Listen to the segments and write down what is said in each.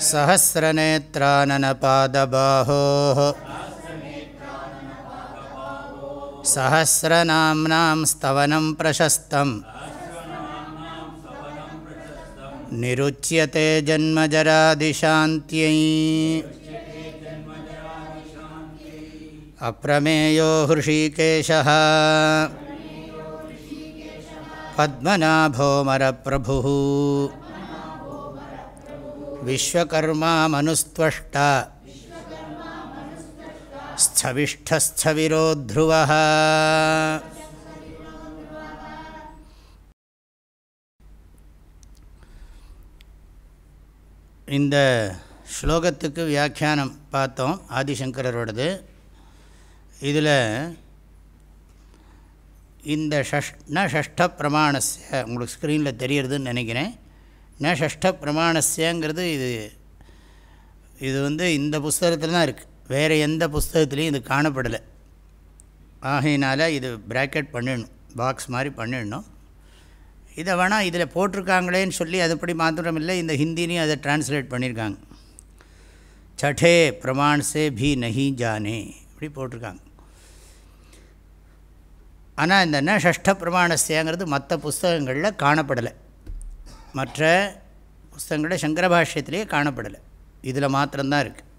सहस्रनेत्राननपादबाहोः। सहस्रनाम्नां स्तवनं प्रशस्तम्। निरुच्यते जन्मजरादिशान्त्यै। अप्रमेयो हृषीकेशः। पद्मनाभोमरप्रभुः विश्वकर्मा मनुस्त्वष्टा स्थविष्ठस्थविरो ध्रुवः இந்த ஸ்லோகத்துக்கு வியாக்கியானம் பார்த்தோம் ஆதிசங்கரோடது இதில் இந்த ஷஷ் ந ஷஷ்ட பிரமாணஸ்ய உங்களுக்கு ஸ்க்ரீனில் தெரியறதுன்னு நினைக்கிறேன் ந ஷஷ்ட பிரமாணஸ்யங்கிறது இது. இது வந்து இந்த புஸ்தகத்தில் தான் இருக்குது வேறு எந்த புஸ்தகத்துலேயும் இது காணப்படலை. ஆகையினால் இது ப்ராக்கெட் பண்ணிடணும். பாக்ஸ் மாதிரி பண்ணிடணும். இதை வேணால் இதில் போட்டிருக்காங்களேன்னு சொல்லி அதுபடி மாத்திரம் இல்லை இந்த ஹிந்திலையும் அதை டிரான்ஸ்லேட் பண்ணியிருக்காங்க. சட்டே பிரமாண்சே பி நஹி ஜானே. இப்படி போட்டிருக்காங்க. ஆனால் இந்த ந ஷஷ்ட பிரமாணஸ்யங்கிறது மற்ற புஸ்தகங்களில் காணப்படலை. மற்ற புஸ்தகங்களில் சங்கர பாஷ்யத்திலேயே காணப்படலை. இதில் மாத்திரம்தான் இருக்குது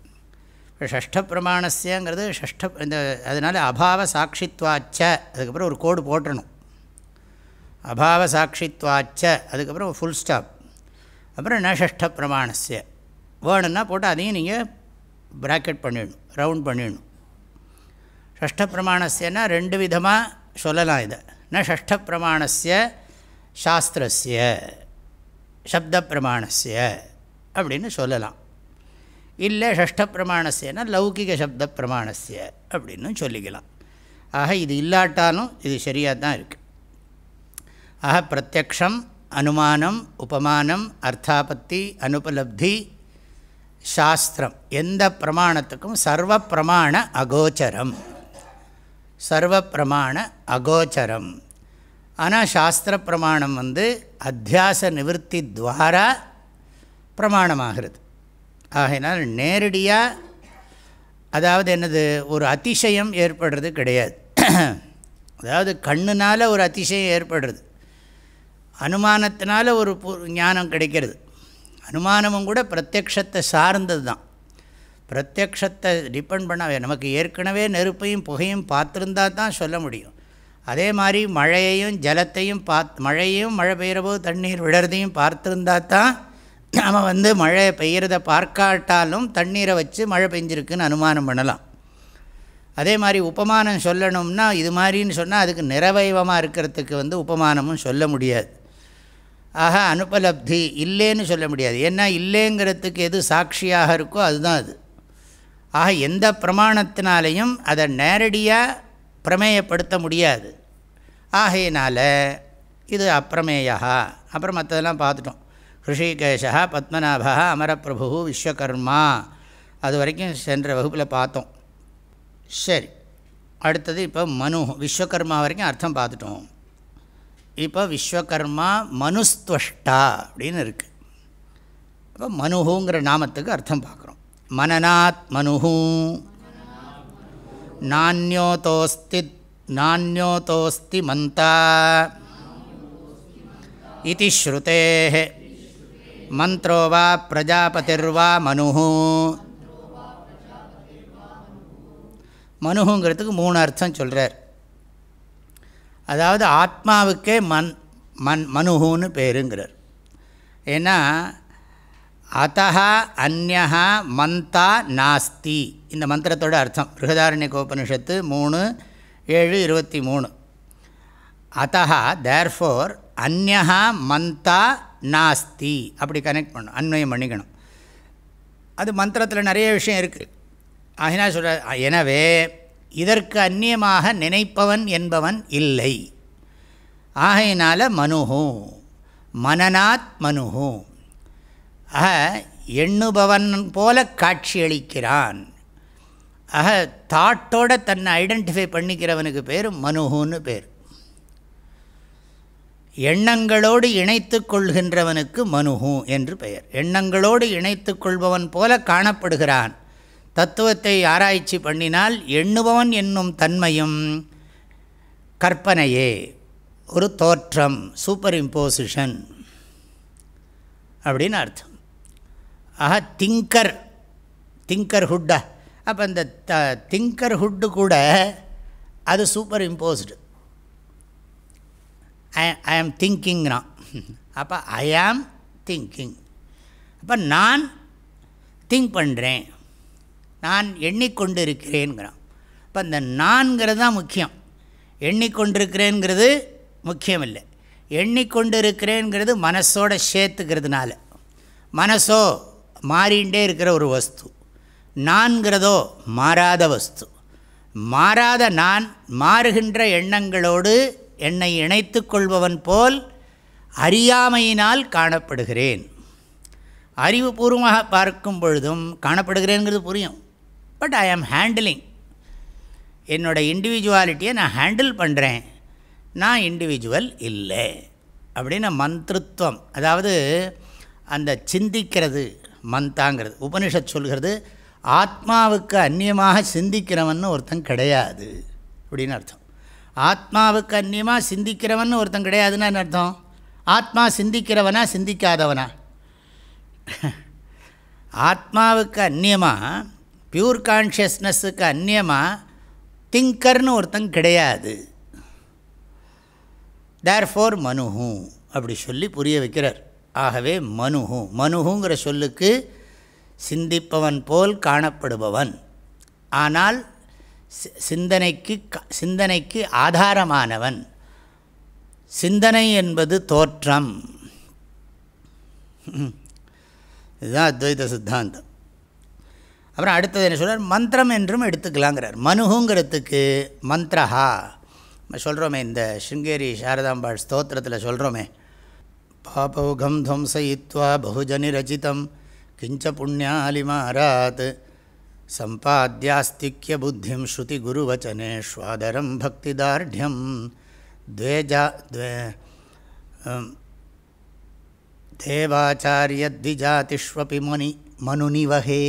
இப்போ ஷஷ்ட பிரமாணஸ்யங்கிறது ஷஷ்ட இந்த அதனால் அபாவ சாட்சித்வாச்ச அதுக்கப்புறம் ஒரு கோடு போட்டணும் அபாவ சாட்சித்வாச்ச அதுக்கப்புறம் ஃபுல் ஸ்டாப் அப்புறம் ந ஷஷ்ட பிரமாணஸ்ய வேணும்னா போட்டு அதையும் நீங்கள் ப்ராக்கெட் பண்ணிடணும் ரவுண்ட் பண்ணிடணும். ஷஷ்ட பிரமாணஸ்யன்னா ரெண்டு விதமாக சொல்லலாம் இதை. ந ஷஷ்ட பிரமாணஸ்ய சாஸ்திரஸ்ய. சப்த பிரமாணஸ்ய அப்படின்னு சொல்லலாம். இல்லை ஷஷ்ட பிரமாணஸ்யனா லௌகிக சப்த பிரமாணஸ்ய அப்படின்னு சொல்லிக்கலாம். ஆக இது இல்லாட்டாலும் இது சரியாக தான் இருக்குது ஆக பிரத்யக்ஷம் அனுமானம் உபமானம் அர்த்தாபத்தி அனுபலப்தி சாஸ்திரம் எந்த பிரமாணத்துக்கும் சர்வ பிரமாண அகோச்சரம். சர்வ பிரமாண அகோச்சரம். ஆனால் சாஸ்திர பிரமாணம் வந்து அத்தியாச நிவர்த்தி துவாரா பிரமாணமாகிறது. ஆகையினால் நேரடியாக அதாவது என்னது ஒரு அதிசயம் ஏற்படுறது கிடையாது. அதாவது கண்ணுனால் ஒரு அதிசயம் ஏற்படுறது. அனுமானத்தினால ஒரு ஞானம் கிடைக்கிறது. அனுமானமும் கூட பிரத்யக்ஷத்தை சார்ந்தது தான். பிரத்யக்ஷத்தை டிபெண்ட் பண்ண நமக்கு ஏற்கனவே நெருப்பையும் புகையும் பார்த்துருந்தா தான் சொல்ல முடியும். அதே மாதிரி மழையையும் ஜலத்தையும் பார்த்து மழையும் மழை பெய்கிற போது தண்ணீர் விழறதையும் பார்த்துருந்தா தான் நாம் வந்து மழை பெய்கிறத பார்க்காட்டாலும் தண்ணீரை வச்சு மழை பெஞ்சிருக்குன்னு அனுமானம் பண்ணலாம். அதே மாதிரி உபமானம் சொல்லணும்னா இது மாதிரின்னு சொன்னால் அதுக்கு நிறவைவமாக இருக்கிறதுக்கு வந்து உபமானமும் சொல்ல முடியாது. ஆக அனுபலப்தி இல்லைன்னு சொல்ல முடியாது. ஏன்னா இல்லைங்கிறதுக்கு எது சாட்சியாக இருக்கோ அதுதான் அது. ஆக எந்த பிரமாணத்தினாலையும் அதை நேரடியாக பிரமேயப்படுத்த முடியாது. ஆகையினால் இது அப்பிரமேயா அப்புறம் மற்றதெல்லாம் பார்த்துட்டோம். ரிஷிகேஷா பத்மநாபா அமரப்பிரபு விஸ்வகர்மா. அது வரைக்கும் சென்ற வகுப்பில் பார்த்தோம். சரி. அடுத்தது இப்போ மனு விஸ்வகர்மா வரைக்கும் அர்த்தம் பார்த்துட்டோம். இப்போ விஸ்வகர்மா மனுஸ்துவஷ்டா அப்படின்னு இருக்குது இப்போ மனுஹுங்கிற நாமத்துக்கு அர்த்தம் பார்க்குறோம். மனநாத் மனுஹூ. நானியோதோஸ்தித் நானியோதோஸ்தி மந்தா इति ஸ்ருதே மந்த்ரோ வா பிரஜாபதிர்வா மனு மனுங்கிறதுக்கு மூணு அர்த்தம் சொல்கிறார் அதாவது ஆத்மாவுக்கே மண் மண் மனுகுன்னு பேருங்கிறார். ஏன்னா அத்தா அந்நா மந்தா நாஸ்தி. இந்த மந்திரத்தோட அர்த்தம். பிருகதாரண்ய கோபனிஷத்து மூணு ஏழு இருபத்தி மூணு. அத்தா தேர்ஃபோர் அந்நா மந்தா நாஸ்தி. அப்படி கனெக்ட் பண்ணும் அன்வயம் பண்ணிக்கணும். அது மந்திரத்தில் நிறைய விஷயம் இருக்குது ஆகினா சொல்கிற எனவே இதற்கு அந்நியமாக நினைப்பவன் என்பவன் இல்லை. ஆகையினால மனுஹூ. மனநாத் மனுஹு. ஆக எண்ணுபவன் போல காட்சியளிக்கிறான். ஆக தாட்டோட தன்னை ஐடென்டிஃபை பண்ணிக்கிறவனுக்கு பேர் மனுஹுன்னு பேர். எண்ணங்களோடு இணைத்து கொள்கின்றவனுக்கு மனுஹு என்று பெயர். எண்ணங்களோடு இணைத்து கொள்பவன் போல காணப்படுகிறான். தத்துவத்தை ஆராய்ச்சி பண்ணினால் எண்ணுபவன் என்னும் தன்மையும் கற்பனையே. ஒரு தோற்றம் சூப்பர் இம்போசிஷன் அப்படின்னு அர்த்தம். ஆக திங்கர் திங்கர் ஹுட்டா அப்போ இந்த த திங்கர் ஹுட்டு கூட அது சூப்பர் இம்போஸ்டு ஐ ஐ ஆம் திங்கிங்னா அப்போ ஐ ஆம் திங்கிங் அப்போ நான் திங்க் பண்ணுறேன் நான் எண்ணிக்கொண்டு இருக்கிறேங்கிறான் இப்போ இந்த நான்கிறது தான் முக்கியம். எண்ணிக்கொண்டிருக்கிறேங்கிறது முக்கியம் இல்லை எண்ணிக்கொண்டு இருக்கிறேங்கிறது மனசோட சேர்த்துக்கிறதுனால. மனசோ மாறிண்டே இருக்கிற ஒரு வஸ்து. நான்கிறதோ மாறாத வஸ்து. மாறாத நான் மாறுகின்ற எண்ணங்களோடு என்னை இணைத்து கொள்பவன் போல் அறியாமையினால் காணப்படுகிறேன். அறிவுபூர்வமாக பார்க்கும் பொழுதும் காணப்படுகிறேங்கிறது புரியும். பட் ஐ ஆம் ஹேண்டிலிங் என்னோடய இண்டிவிஜுவாலிட்டியை நான் ஹேண்டில் பண்ணுறேன் நான் இண்டிவிஜுவல் இல்லை. அப்படின்னு மந்திருத்துவம். அதாவது அந்த சிந்திக்கிறது மந்தாங்கிறது. உபனிஷத் சொல்கிறது ஆத்மாவுக்கு அந்நியமாக சிந்திக்கிறவன் ஒருத்தன் கிடையாது அப்படின்னு அர்த்தம். ஆத்மாவுக்கு அந்நியமாக சிந்திக்கிறவன் ஒருத்தன் கிடையாதுன்னு என்ன அர்த்தம்? ஆத்மா சிந்திக்கிறவனா சிந்திக்காதவனா? ஆத்மாவுக்கு அந்நியமாக பியூர் கான்ஷியஸ்னஸுக்கு அந்நியமாக திங்கர்னு ஒருத்தன் கிடையாது. தேர் ஃபோர் மனுஹூ அப்படி சொல்லி புரிய வைக்கிறார். ஆகவே மனுஹு மனுஹூங்கிற சொல்லுக்கு சிந்திப்பவன் போல் காணப்படுபவன். ஆனால் சிந்தனைக்கு சிந்தனைக்கு ஆதாரமானவன். சிந்தனை என்பது தோற்றம். இதுதான் அத்வைத சித்தாந்தம். அப்புறம் அடுத்தது என்ன சொல்கிறார் மந்திரம் என்றும் எடுத்துக்கலாங்கிறார். மனுகுங்கிறதுக்கு மந்திரஹா. சொல்கிறோமே இந்த ஸ்ருங்கேரி சாரதாம்பாள் ஸ்தோத்திரத்தில் சொல்கிறோமே பாபௌகம் துவம்சயித்வா பகுஜனி ரச்சிதம் கிஞ்ச புண்ணியாலிமாராத் சம்பாத்தியாஸ்திக்ய புத்திம் ஸ்ருதி குருவச்சனேஷ்வாதரம் பக்திதார்டியம் द्वेजा द्वे தேவாச்சாரியத்விஜாதிஷ்வபி முனி மனுனிவகே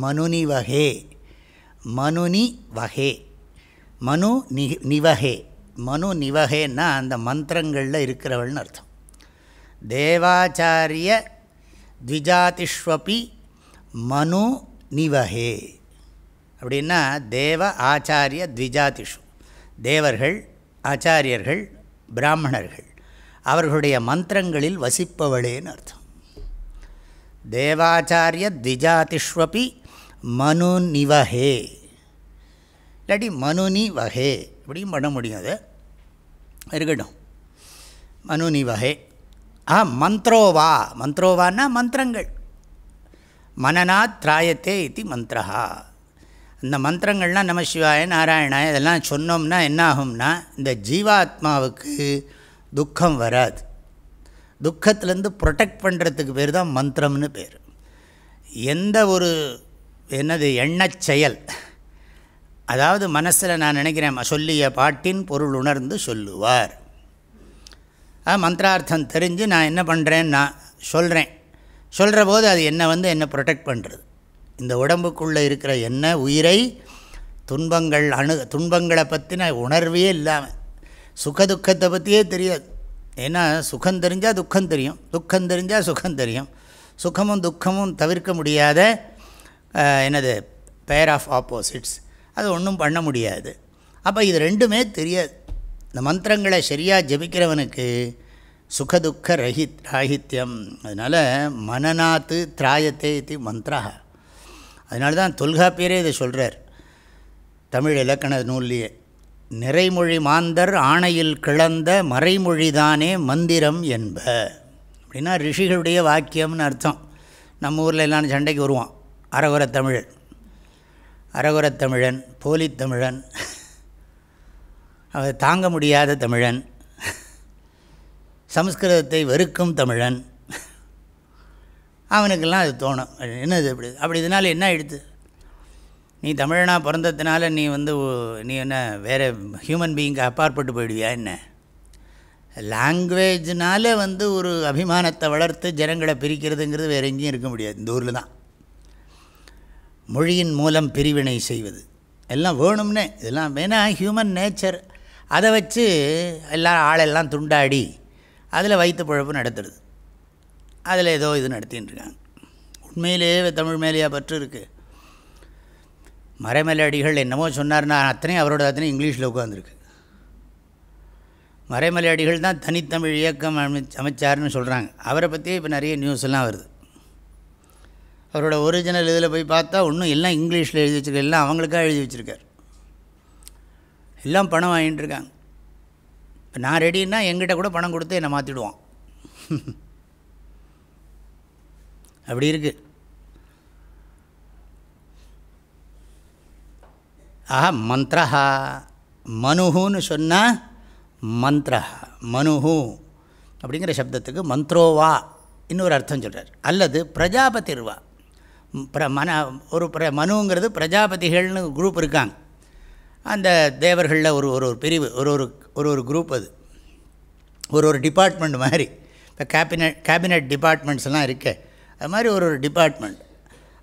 மனுனிவகே மனுனி வகே மனு நி நிவகே மனு நிவகேன்னா அந்த மந்திரங்களில் இருக்கிறவள்னு அர்த்தம் தேவாச்சாரிய த்விஜாதிஷ்வபி மனு நிவஹே அப்படின்னா தேவ ஆச்சாரிய த்விஜாதிஷு தேவர்கள் ஆச்சாரியர்கள் பிராமணர்கள் அவர்களுடைய மந்திரங்களில் வசிப்பவளேன்னு அர்த்தம். தேவாச்சாரிய த்விஜாதிஷ்வபி மனு நிவஹே। இல்லாட்டி மனுனி வகே இப்படியும் பண்ண முடியும் அது. இருக்கட்டும். மனுனி வகை ஆ மந்த்ரோவா. மந்த்ரோவான்னா மந்திரங்கள். மனநாத் திராயத்தே இது மந்திரா இந்த மந்திரங்கள்லாம் நம சிவாய நாராயணாய இதெல்லாம் சொன்னோம்னா என்ன ஆகும்னா இந்த ஜீவாத்மாவுக்கு துக்கம் வராது. துக்கத்துலேருந்து ப்ரொடெக்ட் பண்ணுறதுக்கு பேர் தான் மந்திரம்னு பேர். எந்த ஒரு என்னது எண்ணச் செயல். அதாவது மனசில் நான் நினைக்கிறேன் சொல்லிய பாட்டின் பொருள் உணர்ந்து சொல்லுவார். மந்திரார்த்தம் தெரிஞ்சு நான் என்ன பண்ணுறேன்னு நான் சொல்கிறேன் சொல்கிற போது அது என்னை வந்து என்னை ப்ரொடெக்ட் பண்ணுறது இந்த உடம்புக்குள்ளே இருக்கிற என்ன உயிரை துன்பங்கள் அணு துன்பங்களை பற்றின உணர்வே இல்லாமல் சுகதுக்கத்தை பற்றியே தெரியாது. ஏன்னா சுகம் தெரிஞ்சால் துக்கம் தெரியும். துக்கம் தெரிஞ்சால் சுகம் தெரியும். சுகமும் துக்கமும் தவிர்க்க முடியாத என்னது பேர் ஆஃப் ஆப்போசிட்ஸ் அது ஒன்றும் பண்ண முடியாது. அப்போ இது ரெண்டுமே தெரியாது. இந்த மந்திரங்களை சரியாக ஜபிக்கிறவனுக்கு சுகதுக்க ரஹித் ராகித்யம். அதனால் மனநாத்து திராயத்தே இது மந்த்ரா அதனால தான் தொல்காப்பியரே இதை சொல்கிறார் தமிழ் இலக்கண நூல்லையே. நிறைமொழி மாந்தர் ஆணையில் கிளந்த மறைமொழிதானே மந்திரம் என்ப. அப்படின்னா ரிஷிகளுடைய வாக்கியம்னு அர்த்தம். நம்ம ஊரில் எல்லாம் சண்டைக்கு வருவான். அரகுர தமிழன். அரகுர தமிழன் போலித்தமிழன் அவர் தாங்க முடியாத தமிழன். சம்ஸ்கிருதத்தை வெறுக்கும் தமிழன். அவனுக்கெல்லாம் அது தோணும். என்னது அப்படி அப்படி இதனால் என்ன ஆயிடுது நீ தமிழனாக பிறந்ததுனால நீ வந்து நீ என்ன வேறு ஹியூமன் பீயிங்க்கு அப்பாற்பட்டு போயிடுவியா என்ன? லாங்குவேஜ்னால வந்து ஒரு அபிமானத்தை வளர்த்து ஜனங்களை பிரிக்கிறதுங்கிறது வேறு எங்கேயும் இருக்க முடியாது. இந்த ஊரில் தான். மொழியின் மூலம் பிரிவினை செய்வது. எல்லாம் வேணும்னே. இதெல்லாம் வேணால் ஹியூமன் நேச்சர் அதை வச்சு எல்லாம் ஆளெல்லாம் துண்டாடி அதில் வயிற்று பழப்பு நடத்துறது. அதில் ஏதோ இது நடத்தின்னு இருக்காங்க. உண்மையிலேயே தமிழ் மேலேயா பற்று இருக்குது மறைமலையடிகள் என்னமோ சொன்னார்னா அத்தனையும் அவரோட அத்தனையும் இங்கிலீஷில் உட்காந்துருக்கு மறைமலையடிகள் தான் தனித்தமிழ் இயக்கம் அமை அமைச்சார்னு சொல்கிறாங்க அவரை பற்றியே இப்போ நிறைய நியூஸ் எல்லாம் வருது. அவரோட ஒரிஜினல் இதில் போய் பார்த்தா ஒன்றும் எல்லாம் இங்கிலீஷில் எழுதி வச்சுருக்க எல்லாம் அவங்களுக்காக எழுதி வச்சுருக்கார். எல்லாம் பணம் வாங்கிட்டு இருக்காங்க இப்போ நான் ரெடின்னா எங்கிட்ட கூட பணம் கொடுத்து என்னை மாற்றிடுவான் அப்படி இருக்குது ஆஹா மந்த்ரஹா. மனுஹுன்னு சொன்னால் மந்த்ரஹா மனுஹு. அப்படிங்கிற சப்தத்துக்கு மந்த்ரோவா இன்னொரு அர்த்தம் சொல்கிறார் அல்லது பிரஜாபதிர்வா. பிர மன ஒரு பிர மனுங்கிறது பிரஜாபதிகள்னு குரூப் இருக்காங்க. அந்த தேவர்களில் ஒரு ஒரு ஒரு பிரிவு ஒரு ஒரு ஒரு ஒரு குரூப் அது. ஒரு ஒரு டிபார்ட்மெண்ட் மாதிரி. இப்போ கேபினட் கேபினட் டிபார்ட்மெண்ட்ஸ்லாம் இருக்கே. அது மாதிரி ஒரு ஒரு டிபார்ட்மெண்ட்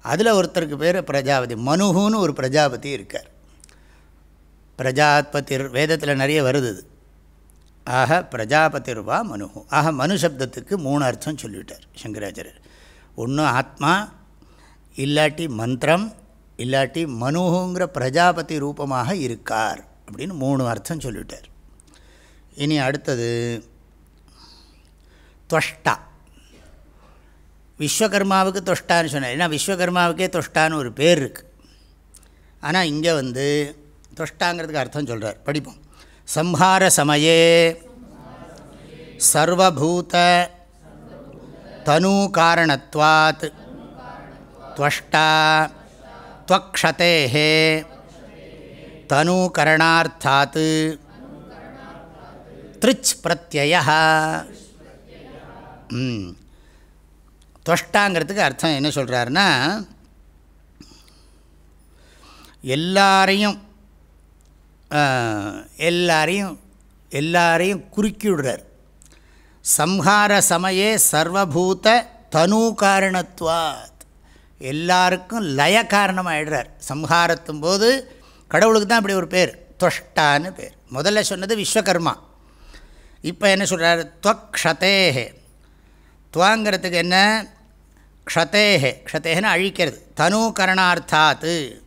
அதில் ஒருத்தருக்கு பேர் பிரஜாபதி. மனுகுன்னு ஒரு பிரஜாபதி இருக்கார். பிரஜாபதிர் வேதத்தில் நிறைய வருது ஆக பிரஜாபதிர்வா மனுகு ஆக மனு சப்தத்துக்கு மூணு அர்த்தம் சொல்லிவிட்டார் சங்கராச்சாரியர். ஒன்று ஆத்மா இல்லாட்டி மந்திரம் இல்லாட்டி மனுங்கிற பிரஜாபதி ரூபமாக இருக்கார் அப்படின்னு மூணு அர்த்தம் சொல்லிவிட்டார். இனி அடுத்தது தொஷ்டா. விஸ்வகர்மாவுக்கு தொஷ்டான்னு சொன்னார். ஏன்னா விஸ்வகர்மாவுக்கே தொஷ்டான்னு ஒரு பேர் இருக்குது ஆனால் இங்கே வந்து தொஷ்டாங்கிறதுக்கு அர்த்தம் சொல்கிறார் படிப்போம். சம்ஹார சமயே சர்வபூத தனு காரணத்துவாத் துவஷ்டா त्वक्षतेः तनूकरणार्थात् திருச் பிரத்ய துவஷ்டாங்கிறதுக்கு அர்த்தம் என்ன சொல்கிறாருன்னா எல்லாரையும் எல்லாரையும் எல்லாரையும் குறுக்கி விடுறார் சம்ஹார சமயே சர்வபூத தனு காரணத்துவாத் எல்லாருக்கும் லய காரணமாகிடுறார் சம்ஹாரத்தும் போது கடவுளுக்கு தான் இப்படி ஒரு பேர் தொஷ்டான்னு பேர். முதல்ல சொன்னது விஸ்வகர்மா. இப்போ என்ன சொல்கிறார் துவக்ஷதேஹே துவாங்கிறதுக்கு என்ன? க்ஷதேஹே. க்ஷதேகன்னு அழிக்கிறது. தனு கரணார்த்தாத்து.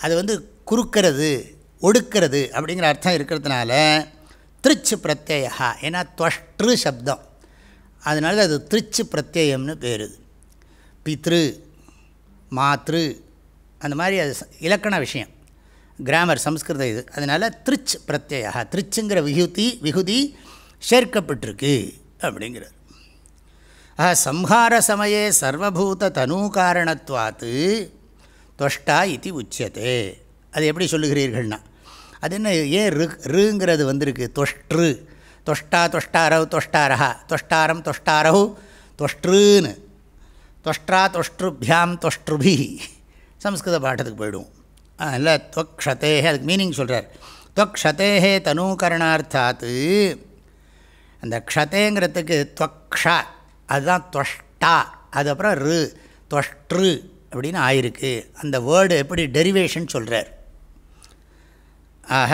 அது வந்து குறுக்கிறது ஒடுக்கிறது அப்படிங்கிற அர்த்தம் இருக்கிறதுனால திருச்சு பிரத்யா ஏன்னா துவஷ்ட்ரு சப்தம். அதனால அது திருச்சு பிரத்யம்னு பேருது பித்ரு மாத்ரு அந்த மாதிரி அது இலக்கண விஷயம். கிராமர் சம்ஸ்கிருத இது. அதனால் திருச் பிரத்யா திருச்சுங்கிற விகுதி விகுதி சேர்க்கப்பட்டிருக்கு அப்படிங்கிறார். ஆஹா சம்ஹார சமயே சர்வபூத தனு காரணத்துவாத்து தொஷ்டா இது உச்சதே அது எப்படி சொல்லுகிறீர்கள்னா அது என்ன ஏன் ரு ருங்கிறது வந்திருக்கு தொஷ்ட்ரு. தொஷ்டா தொஷ்டாரவு தொஷ்டாரஹா தொஷ்டாரம் தொஷ்டாரவு தொஷ்ட்ருன்னு. தொஷ்டா தொஷ்டுபியாம் தொஷ்டுபி சம்ஸ்கிருத பாட்டத்துக்கு போயிடுவோம். அதில் துவக்ஷதேஹே அதுக்கு மீனிங் சொல்கிறார் துவக்ஷதேஹே தனூகரணார்த்தாத்து அந்த க்ஷதேங்கிறதுக்கு துவக்ஷா அதுதான் தொஷ்டா அது அப்புறம் ரு தொஷ்ட்ரு அப்படின்னு ஆயிருக்கு. அந்த வேர்டு எப்படி டெரிவேஷன் சொல்கிறார் ஆக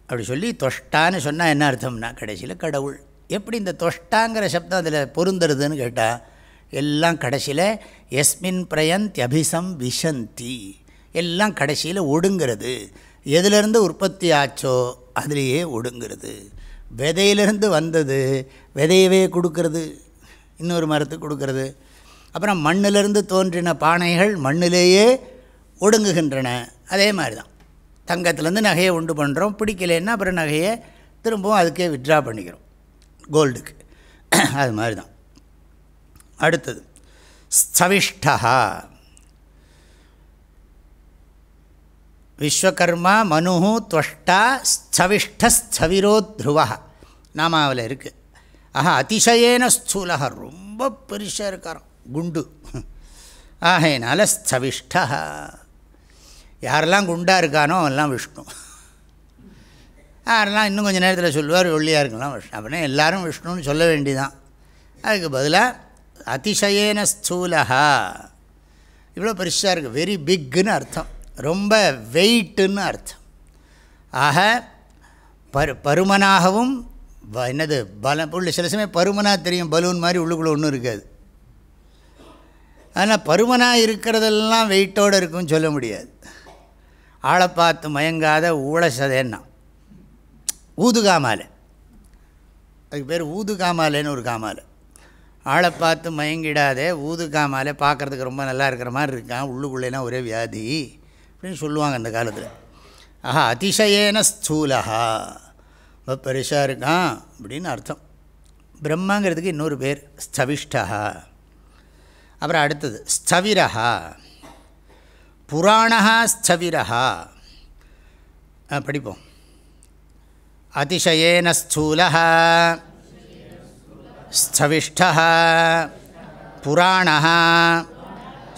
அப்படி சொல்லி தொஷ்டான்னு சொன்னால் என்ன அர்த்தம்னா கடைசியில் கடவுள். எப்படி இந்த தொஷ்டாங்கிற சப்தம் அதில் பொருந்துறதுன்னு கேட்டால் எல்லாம் கடைசியில் எஸ்மின் பிரயந்த் அபிசம் விஷந்தி. எல்லாம் கடைசியில் ஒடுங்கிறது. எதிலிருந்து உற்பத்தி ஆச்சோ அதுலேயே ஒடுங்கிறது. விதையிலிருந்து வந்தது விதையவே கொடுக்கறது. இன்னொரு மரத்துக்கு கொடுக்கறது. அப்புறம் மண்ணிலிருந்து தோன்றின பானைகள் மண்ணிலேயே ஒடுங்குகின்றன. அதே மாதிரி தான் தங்கத்துலேருந்து நகையை உண்டு பண்ணுறோம் பிடிக்கலைன்னா அப்புறம் நகையை திரும்பவும் அதுக்கே விட்ரா பண்ணிக்கிறோம். கோல்டுக்கு அது மாதிரி தான் அடுத்தது. ஸ்தவிஷ்டா விஸ்வகர்மா மனு துவஷ்டா ஸ்தவிஷ்டஸ்தவிரோ த்ருவா நாமாவில் இருக்குது ஆஹா அதிசயேன ஸ்தூலக ரொம்ப பெருசாக இருக்காராம். குண்டு. ஆகையினால ஸ்தவிஷ்டா யாரெல்லாம் குண்டாக இருக்கானோ அவெல்லாம் விஷ்ணு. யாரெல்லாம் இன்னும் கொஞ்சம் நேரத்தில் சொல்லுவார் ஒல்லியாக இருக்கலாம் விஷ்ணு. அப்படின்னா எல்லோரும் விஷ்ணுன்னு சொல்ல வேண்டிதான். அதுக்கு பதிலாக அதிசயேன ஸ்தூலகா இவ்வளோ பெருசாக இருக்குது வெரி பிக்குன்னு அர்த்தம். ரொம்ப வெயிட்டுன்னு அர்த்தம். ஆக பரு பருமனாகவும் என்னது பலம் உள்ள சில சமயம் பருமனாக தெரியும். பலூன் மாதிரி உள்ளுக்குள்ளே ஒன்றும் இருக்காது. ஆனால் பருமனாக இருக்கிறதெல்லாம் வெயிட்டோடு இருக்குன்னு சொல்ல முடியாது. ஆளை பார்த்து மயங்காத ஊழசதேன்னா. ஊதுகாமாலை. அதுக்கு பேர் ஊதுகாமாலைன்னு ஒரு காமாலை. ஆளை பார்த்து மயங்கிடாதே ஊதுகாமாலை பார்க்குறதுக்கு ரொம்ப நல்லா இருக்கிற மாதிரி இருக்கான் உள்ளுக்குள்ளேனா ஒரே வியாதி அப்படின்னு சொல்லுவாங்க அந்த காலத்தில். ஆஹா அதிசயேன ஸ்தூலஹா. ரொம்ப பெருசாக இருக்கான் அப்படின்னு அர்த்தம். பிரம்மாங்கிறதுக்கு இன்னொரு பேர் ஸ்தவிஷ்டா அப்புறம் அடுத்தது ஸ்தவிரஹா. புராணா ஸ்தவிரஹா. படிப்போம். அதிசயேன ஸ்தூல स्थविष्ठः पुराणः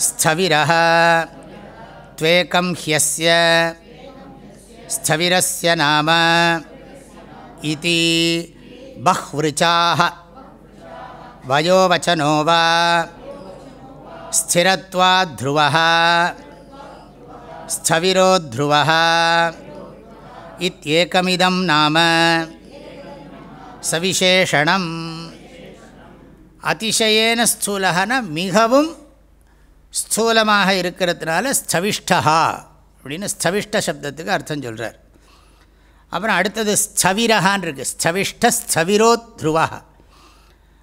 स्थविरः त्वेकं ह्यस्य स्थविरस्य नाम इति बह्वृचाः वयोवचनो वा स्थिरत्वाद्ध्रुवः स्थविरोध्रुवः इत्येकमिदं नाम सविशेषणम् அதிசயேன ஸ்தூலகன மிகவும் ஸ்தூலமாக இருக்கிறதுனால ஸ்தவிஷ்டா அப்படின்னு ஸ்தவிஷ்ட சப்தத்துக்கு அர்த்தம் சொல்கிறார் அப்புறம் அடுத்தது ஸ்தவிரஹான் இருக்குது ஸ்தவிஷ்ட ஸ்தவிரோ த்ருவா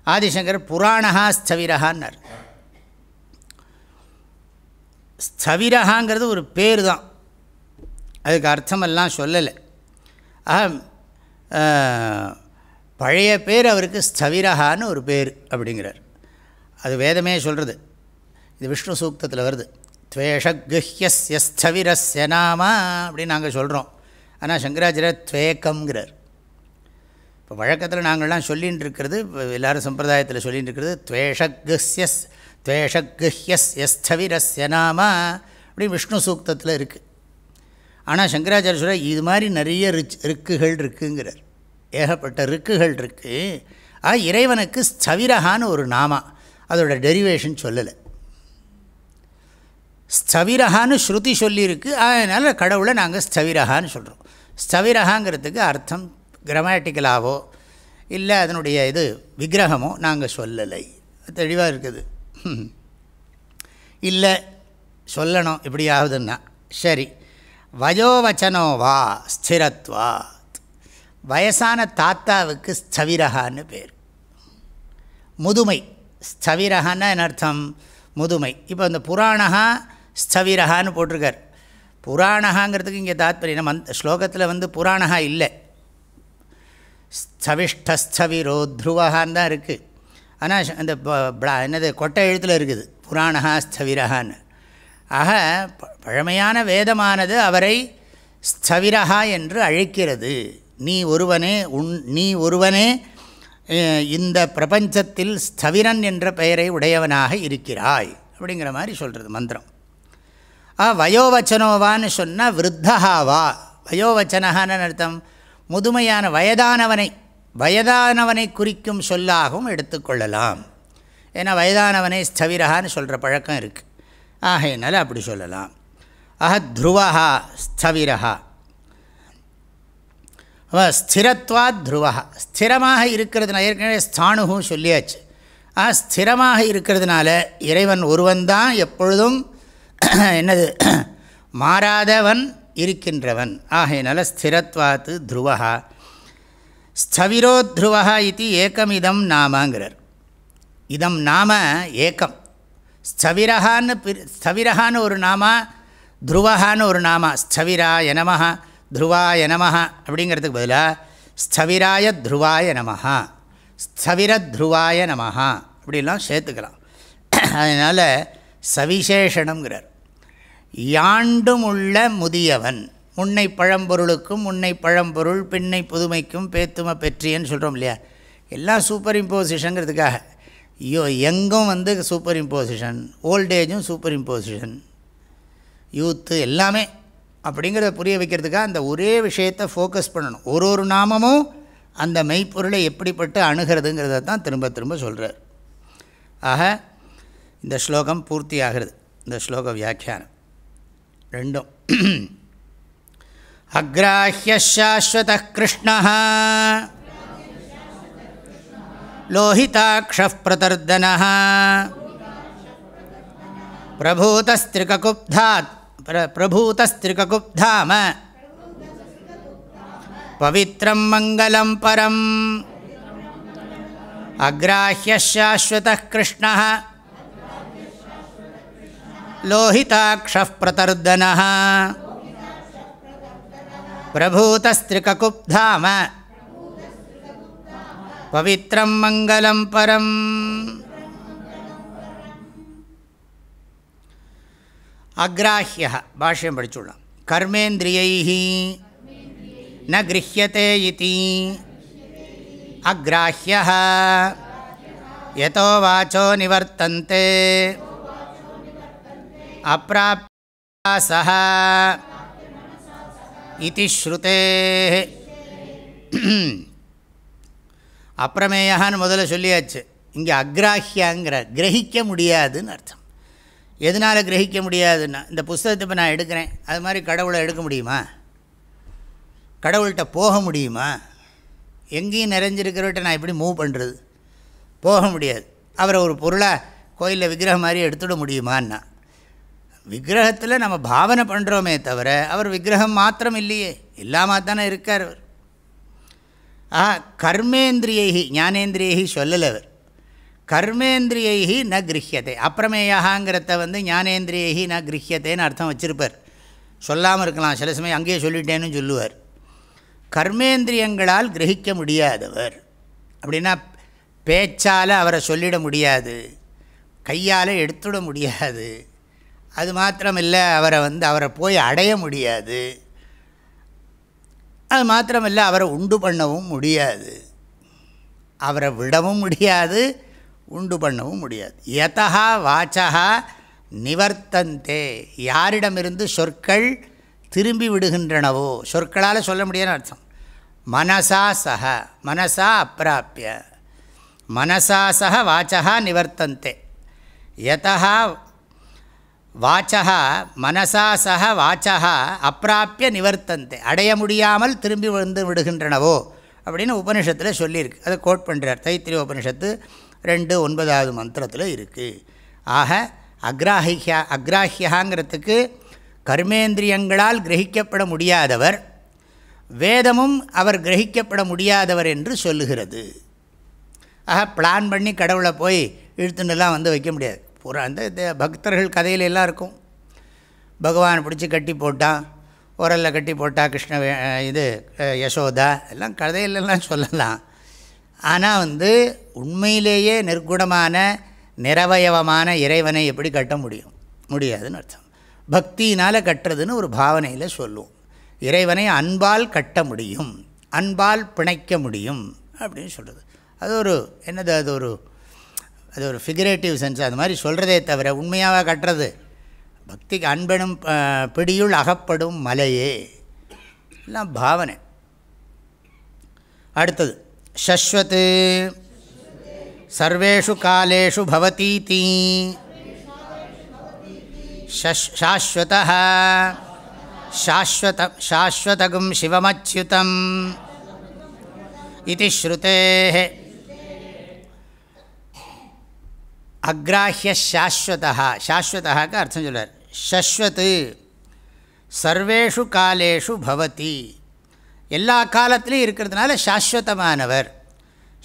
ஆதிசங்கர் புராணா ஸ்தவிரஹான்னார் ஸ்தவிரஹாங்கிறது ஒரு பேர் தான் அதுக்கு அர்த்தமெல்லாம் சொல்லலை. பழைய பேர் அவருக்கு ஸ்தவிரஹான்னு ஒரு பேர் அப்படிங்கிறார். அது வேதமே சொல்கிறது இது விஷ்ணு சூக்தத்தில் வருது. துவேஷகுஹ்யஸ்ய ஸ்தவிரஸ்ய நாமா அப்படின்னு நாங்கள் சொல்கிறோம் ஆனால் சங்கராச்சாரியர் துவேக்கம்ங்கிறார். இப்போ வழக்கத்தில் நாங்கள்லாம் சொல்லின்னு இருக்கிறது இப்போ சம்பிரதாயத்தில் சொல்லின்னு இருக்கிறது துவேஷகுஹ்யஸ் துவேஷகுஹ்யஸ் எஸ்தவிரஸ்ய நாமா அப்படின்னு விஷ்ணு சூக்தத்தில் இருக்குது ஆனால் சங்கராச்சாரிய சொல்கிறார் இது மாதிரி நிறைய ரிச் ரிக்குகள் இருக்குங்கிறார். ஏகப்பட்ட ரிக்குகள் இருக்குது ஆ இறைவனுக்கு ஸ்தவிரஹான்னு ஒரு நாமா. அதோட டெரிவேஷன் சொல்லலை. ஸ்தவிரஹான்னு ஸ்ருதி சொல்லியிருக்கு. அதனால் கடவுளை நாங்கள் ஸ்தவிரஹான்னு சொல்கிறோம் ஸ்தவிரஹாங்கிறதுக்கு அர்த்தம் கிரமேட்டிக்கலாவோ இல்லை அதனுடைய இது விக்கிரகமோ நாங்கள் சொல்லலை. தெளிவாக இருக்குது. இல்லை சொல்லணும் இப்படியாவதுன்னா. சரி. வயோவச்சனோவா ஸ்திரத்வா. வயசான தாத்தாவுக்கு ஸ்தவிரகான்னு பேர். முதுமை. ஸ்தவிரகான்னா என்ன அர்த்தம்? முதுமை. இப்போ இந்த புராணகா ஸ்தவிரகான்னு போட்டிருக்கார். புராணகாங்கிறதுக்கு இங்கே தாத்பரியம். மந்த் ஸ்லோகத்தில் வந்து புராணகா இல்லை. ஸ்தவிஷ்டஸ்தவிரோ த்ருவகான்னு தான் இருக்குது ஆனால் அந்த என்னது கொட்டை எழுத்தில் இருக்குது. புராணகா ஸ்தவிரகான்னு ஆக பழமையான வேதமானது அவரை ஸ்தவிரகா என்று அழைக்கிறது. நீ ஒருவனே உன் நீ ஒருவனே இந்த பிரபஞ்சத்தில் ஸ்தவிரன் என்ற பெயரை உடையவனாக இருக்கிறாய் அப்படிங்கிற மாதிரி சொல்கிறது மந்திரம். ஆ வயோவச்சனோவான்னு சொன்னால் விருத்தஹாவா வயோவச்சனகான்னு அர்த்தம்? முதுமையான வயதானவனை வயதானவனை குறிக்கும் சொல்லாகவும் எடுத்துக்கொள்ளலாம் ஏன்னா வயதானவனை ஸ்தவிரகான்னு சொல்கிற பழக்கம் இருக்குது ஆகையினால அப்படி சொல்லலாம். அஹ த்ருவா ஸ்தவிரஹா. அவ ஸ்திரத்வாத் துருவா ஸ்திரமாக இருக்கிறதுனால ஏற்கனவே ஸ்தானுகும் சொல்லியாச்சு. ஆ ஸ்திரமாக இருக்கிறதுனால இறைவன் ஒருவன் தான் எப்பொழுதும் என்னது? மாறாதவன் இருக்கின்றவன். ஆகையினால ஸ்திரத்வாத்து துருவா ஸ்தவிரோ துருவா இது ஏக்கமிதம் நாமங்கிறார். இதம் நாம ஏக்கம். ஸ்தவிரஹான்னு ஸ்தவிரஹான்னு ஒரு நாமா துருவஹான்னு ஒரு நாமா. ஸ்தவிரா எனமஹா துருவாய நமஹ அப்படிங்கிறதுக்கு பதிலாக ஸ்தவிராய துருவாய ஸ்தவிர த்ருவாய நமஹ அப்படிலாம் சேர்த்துக்கலாம். அதனால் சவிசேஷனங்கிறார் யாண்டும் உள்ள முதியவன் முன்னை பழம்பொருளுக்கும் முன்னை பழம்பொருள் பின்னை புதுமைக்கும் பேத்தும பெற்றியன்னு சொல்கிறோம் இல்லையா? எல்லாம் சூப்பர் இம்போசிஷனுங்கிறதுக்காக ஐயோ எங்கும் வந்து சூப்பர் இம்போசிஷன் ஓல்டேஜும் சூப்பர் இம்போசிஷன் யூத்து எல்லாமே அப்படிங்கிறத புரிய வைக்கிறதுக்காக அந்த ஒரே விஷயத்தை ஃபோக்கஸ் பண்ணணும். ஒரு ஒரு நாமமும் அந்த மெய்ப்பொருளை எப்படிப்பட்டு அணுகிறதுங்கிறத தான் திரும்ப திரும்ப சொல்கிறார் ஆக இந்த ஸ்லோகம் பூர்த்தி ஆகிறது இந்த ஸ்லோக வியாக்கியானம். ரெண்டும். அக்ராஹியசாஸ்வத கிருஷ்ண. லோஹிதாட்ச பிரதர்தன. प्रभूतस्त्रिककुब्धाम पवित्रं मङ्गलं परम्। अग्राह्यशाश्वतः कृष्णः। लोहिताक्षः प्रतरुदनः। प्रभूतस्त्रिककुब्धाम पवित्रं मङ्गलं परम्। அக்ராஹிய பாஷ்யம் படிச்சுடலாம். கர்மேந்திரியை ந கிரஹியதே இதி. அக்ராஹிய எதோ வாச்சோ நிவர்த்தந்தே. அப்பிராப்தாசா இது ஸ்ருதே. அப்பிரமேயான்னு முதல்ல சொல்லியாச்சு. இங்கே அக்ராஹியாங்கிற கிரகிக்க முடியாதுன்னு அர்த்தம். எதனால் கிரகிக்க முடியாதுன்னா இந்த புஸ்தகத்தை இப்போ நான் எடுக்கிறேன். அது மாதிரி கடவுளை எடுக்க முடியுமா? கடவுள்கிட்ட போக முடியுமா? எங்கேயும் நிறைஞ்சிருக்கிறவர்கிட்ட நான் எப்படி மூவ் பண்ணுறது போக முடியாது. அவரை ஒரு பொருளாக கோயிலில் விக்கிரகம் மாதிரி எடுத்துட முடியுமான்னா விக்கிரகத்தில் நம்ம பாவனை பண்ணுறோமே தவிர அவர் விக்கிரகம் மாத்திரம் இல்லையே. இல்லாமல் தானே இருக்கார் அவர். ஆ கர்மேந்திரியை ஞானேந்திரியை சொல்லலை அவர் கர்மேந்திரியை ந கிரஹியத்தை அப்பிரமேயாங்கிறத வந்து ஞானேந்திரியை ந கிரகியத்தைன்னு அர்த்தம் வச்சுருப்பார். சொல்லாமல் இருக்கலாம். சில சமயம் அங்கேயே சொல்லிட்டேன்னு சொல்லுவார். கர்மேந்திரியங்களால் கிரகிக்க முடியாதவர். அப்படின்னா பேச்சால் அவரை சொல்லிட முடியாது. கையால் எடுத்துட முடியாது. அது மாத்திரமில்லை அவரை வந்து அவரை போய் அடைய முடியாது. அது மாத்திரமில்லை அவரை உண்டு பண்ணவும் முடியாது. அவரை விடவும் முடியாது. உண்டு பண்ணவும் முடியாது. யதா வாச்சா நிவர்த்தந்தே. யாரிடமிருந்து சொற்கள் திரும்பி விடுகின்றனவோ சொற்களால் சொல்ல முடியாதுன்னு அர்த்தம். மனசா சக மனசா அப்பிராப்பிய மனசா சக வாச்சா நிவர்த்தந்தே. யதா வாச்சா மனசா சக வாச்சா அப்பிராப்பிய நிவர்த்தந்தே. அடைய முடியாமல் திரும்பி வந்து விடுகின்றனவோ அப்படின்னு உபனிஷத்தில் சொல்லியிருக்கு. அதை கோட் பண்ணுறார் தைத்திரிய உபனிஷத்து. ரெண்டு ஒன்பதாவது மந்திரத்தில் இருக்குது ஆக அக்ராஹியா அக்ராஹியாங்கிறதுக்கு கர்மேந்திரியங்களால் கிரகிக்கப்பட முடியாதவர் வேதமும் அவர் கிரகிக்கப்பட முடியாதவர் என்று சொல்லுகிறது. ஆக பிளான் பண்ணி கடவுளை போய் இழுத்துன்னுலாம் வந்து வைக்க முடியாது. பூரா அந்த பக்தர்கள் கதையில் எல்லாம் இருக்கும். பகவான் பிடிச்சி கட்டி போட்டான் உரலில் கட்டி போட்டால் கிருஷ்ண இது யசோதா எல்லாம் கதையிலெல்லாம் சொல்லலாம். ஆனால் வந்து உண்மையிலேயே நிர்குணமான நிரவயவமான இறைவனை எப்படி கட்ட முடியும்? முடியாதுன்னு அர்த்தம். பக்தியினால் கட்டுறதுன்னு ஒரு பாவனையில் சொல்லுவோம். இறைவனை அன்பால் கட்ட முடியும் அன்பால் பிணைக்க முடியும் அப்படின்னு சொல்கிறது அது ஒரு என்னது அது ஒரு அது ஒரு ஃபிகரேட்டிவ் சென்ஸ் அது மாதிரி சொல்கிறதே தவிர உண்மையாக கட்டுறது? பக்திக்கு அன்பெனும் பிடியுள் அகப்படும் மலையே. எல்லாம் பாவனை. அடுத்தது ஷஸ்வத் சர்வேஷு காலேஷு பவதீதி சாஸ்வத சாஸ்வத சாஸ்வதகும் சிவமச்சுதம் இது ஸ்ருதேः அக்ராஹிய சாஸ்வதா சாஸ்வதாக்கு அர்த்தம் சொல்கிறார் ஷஸ்வத்து சர்வேஷு காலேஷு பவதி எல்லா காலத்திலையும் இருக்கிறதுனால சாஸ்வதமானவர்.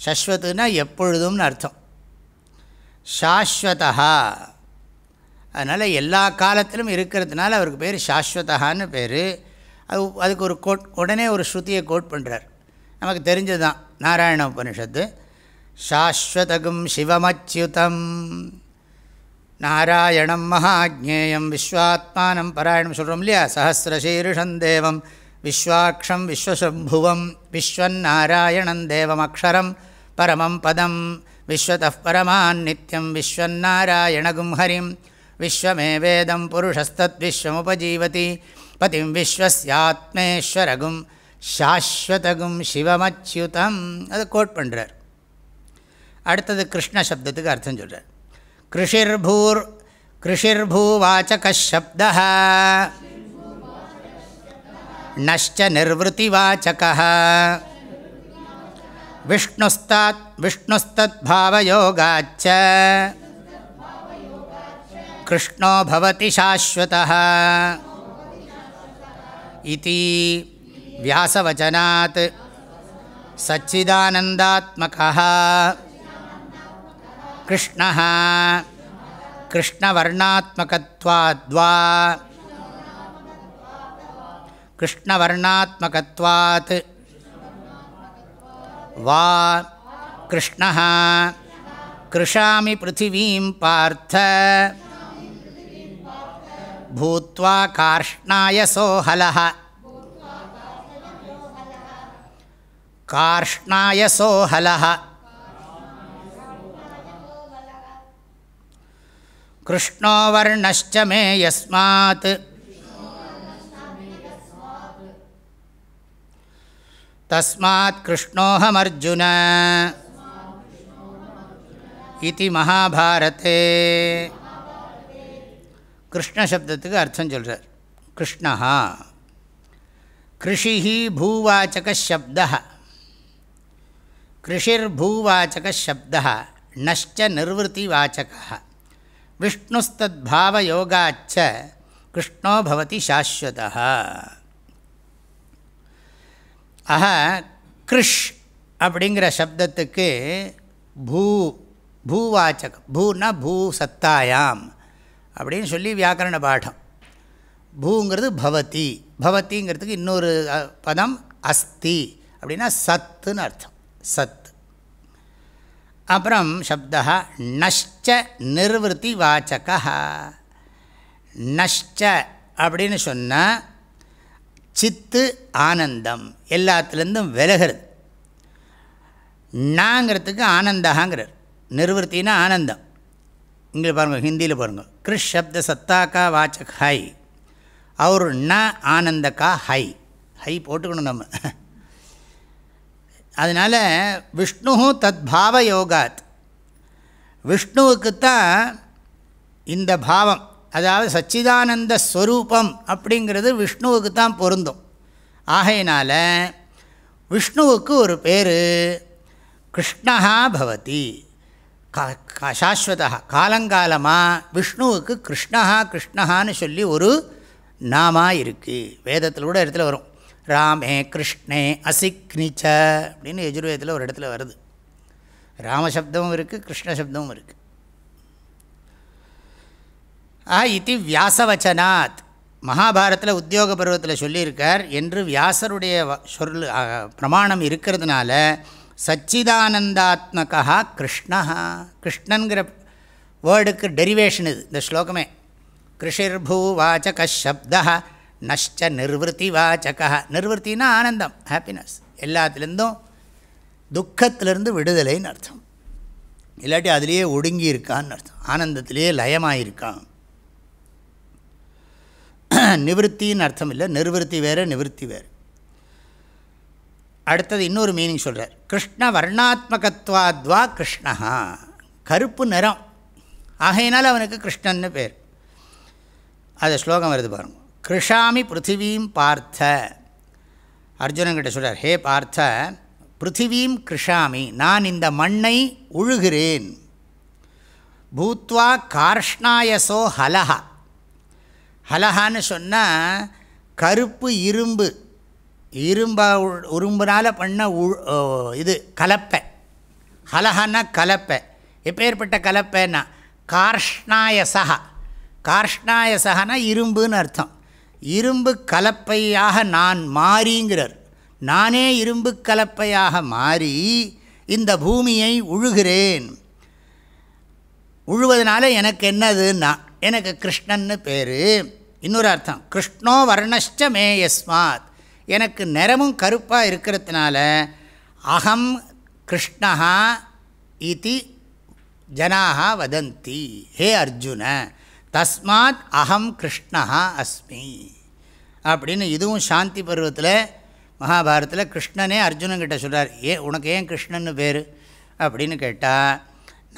சஸ்வத்துனா எப்பொழுதும்னு அர்த்தம். சாஸ்வதா அதனால் எல்லா காலத்திலும் இருக்கிறதுனால அவருக்கு பேர் சாஸ்வதகான்னு பேர். அது அதுக்கு ஒரு கோட் உடனே ஒரு ஸ்ருதியை கோட் பண்ணுறார் நமக்கு தெரிஞ்சது தான் நாராயண உபனிஷத்து. சாஸ்வதகும் சிவமச்சுதம் நாராயணம் மகாஜேயம் விஸ்வாத்மானம் பராயணம் சொல்கிறோம் இல்லையா? சஹசிரசீருஷந்தேவம் விஸ்வாட்சம் விஸ்வசம்புவம் விஸ்வநாராயணம் தேவம் அக்ஷரம் பரமம் பதம் விஸ்வத பரமான் நித்யம் விஸ்வநாராயணகும் ஹரிம். விஸ்வமே வேதம் புருஷஸ்தத்விஸ்வமுபஜீவதி பதிம் விஸ்வஸ்யாத்மேஸ்வரகும் சாஸ்வதகும் சிவமச்சுதம் அதை கோட் பண்ணுறார் அடுத்தது கிருஷ்ண சப்தத்துக்கு அர்த்தம் சொல்கிறார் கிருஷிர்பூர் கிருஷிர்பூவாச்சகசப்த நஷ்ட நிர்வத்திவாச்சக விஷ்ணுஸ்தாத் விஷ்ணுஸ்தத்பாவயோகாச்ச கிருஷ்ணோ பவதி சாஸ்வதः इति व्यासवचनात् सच्चिदानन्दात्मकः कृष्णः कृष्णवर्णात्मकत्वाद्वा कृष्णवर्णात्मकत्वात् वा कृष्णः कृशामि पृथिवीं पार्थ भूत्वा कार्ष्णायसोहलः कार्ष्णायसोहलः कृष्णो वर्णश्च मे यस्मात् तस्मात् कृष्णोऽहमर्जुन इति महाभारते கிருஷ்ண சப்தத்துக்கு அர்த்தம் சொல்கிறார் கிருஷ்ணா கிருஷி பூவாச்சக சப்த கிருஷிர் பூவாச்சக சப்த நஷ்ட நிர்வத்தி வாச்சக விஷ்ணுஸ்தத்பாவயோகாச்ச கிருஷ்ணோ பவதி சாஸ்வதா ஆக கிருஷ் அப்படிங்கிற சப்தத்துக்கு பூ பூவாச்சகம் பூனா பூ சத்தாயாம் அப்படின்னு சொல்லி வியாக்கரண பாடம். பூங்கிறது பவதி பவத்திங்கிறதுக்கு இன்னொரு பதம் அஸ்தி அப்படின்னா சத்துன்னு அர்த்தம் சத் அப்புறம் சப்தா நஷ்ட நிர்வத்தி வாச்சக நஷ்ட அப்படின்னு சொன்னால் சித்து ஆனந்தம். எல்லாத்துலேருந்தும் விலகிறது. நாங்கிறதுக்கு ஆனந்தகாங்கிறார். நிர்வத்தின்னா ஆனந்தம். இங்கே பாருங்கள் ஹிந்தியில் பாருங்கள் கிருஷ் சப்த சத்தா கா வாச்சக் ஹை. அவர் ந ஆனந்த கா ஹை. ஹை போட்டுக்கணும் நம்ம. அதனால் விஷ்ணு தத் பாவ யோகாத். விஷ்ணுவுக்குத்தான் இந்த பாவம். அதாவது சச்சிதானந்த ஸ்வரூபம் அப்படிங்கிறது விஷ்ணுவுக்கு தான் பொருந்தும். ஆகையினால் விஷ்ணுவுக்கு ஒரு பேர் கிருஷ்ணஹா பவதி. கா சாஸ்வதா காலங்காலமாக விஷ்ணுவுக்கு கிருஷ்ணஹா கிருஷ்ணஹான்னு சொல்லி ஒரு நாமா இருக்குது வேதத்தில் கூட இடத்துல வரும். ராமே கிருஷ்ணே அசிக்னிச்ச அப்படின்னு எஜுர்வேதத்தில் ஒரு இடத்துல வருது. ராமசப்தமும் இருக்குது கிருஷ்ண சப்தமும் இருக்குது ஆ இது வியாசவச்சனாத். மகாபாரத்தில் உத்தியோக பருவத்தில் சொல்லியிருக்கார் என்று வியாசருடைய சொல் பிரமாணம் இருக்கிறதுனால சச்சிதானந்தாத்மகா கிருஷ்ணா கிருஷ்ணங்கிற வேர்டுக்கு டெரிவேஷன் இது இந்த ஸ்லோகமே. கிருஷிர்பூ வாச்சக சப்த நஷ்ட நிர்வத்தி வாச்சக நிர்வத்தின்னா ஆனந்தம் ஹாப்பினஸ் எல்லாத்துலேருந்தும் துக்கத்திலிருந்து விடுதலைன்னு அர்த்தம். இல்லாட்டி அதுலேயே ஒடுங்கி இருக்கான்னு அர்த்தம். ஆனந்தத்திலேயே லயமாயிருக்கான். நிவர்த்தின்னு அர்த்தம் இல்லை நிர்வத்தி வேறு நிவர்த்தி வேறு. அடுத்தது இன்னொரு மீனிங் சொல்கிறார் கிருஷ்ண வர்ணாத்மகத்வாத்வா கிருஷ்ணா கருப்பு நிறம். ஆகையினால் அவனுக்கு கிருஷ்ணன்னு பேர். அது ஸ்லோகம் வருது பாருங்க. கிருஷாமி பிருத்திவீம் பார்த்த. அர்ஜுனங்கிட்ட சொல்கிறார் ஹே பார்த்த பிருத்திவீம் கிருஷாமி நான் இந்த மண்ணை உழுகிறேன். பூத்வா கார்ஷ்ணாயசோ ஹலஹா. ஹலஹான்னு சொன்னால் கருப்பு இரும்பு. இரும்பா உரும்புனால் பண்ண உ இது கலப்பை. ஹலஹான்னா கலப்பை. எப்பேற்பட்ட கலப்பைன்னா கார்ஷ்ணாயசா கார்ஷ்ணாயசகனா இரும்புன்னு அர்த்தம். இரும்பு கலப்பையாக நான் மாறிங்கிறார். நானே இரும்பு கலப்பையாக மாறி இந்த பூமியை உழுகிறேன். உழுவதனால எனக்கு என்னதுன்னா எனக்கு கிருஷ்ணன்னு பேர். இன்னொரு அர்த்தம் கிருஷ்ணோ வர்ணஷ்ட மே யஸ்மாத் எனக்கு நிறமும் கருப்பாக இருக்கிறதுனால அகம் கிருஷ்ணா இது ஜனாக வதந்தி. ஹே அர்ஜுன தஸ்மாத் அகம் கிருஷ்ணா அஸ்மி. அப்படின்னு இதுவும் சாந்தி பருவத்தில் மகாபாரத்தில் கிருஷ்ணனே அர்ஜுனங்கிட்ட சொல்கிறார் ஏ உனக்கு ஏன் கிருஷ்ணன்னு பேர்? அப்படின்னு கேட்டால்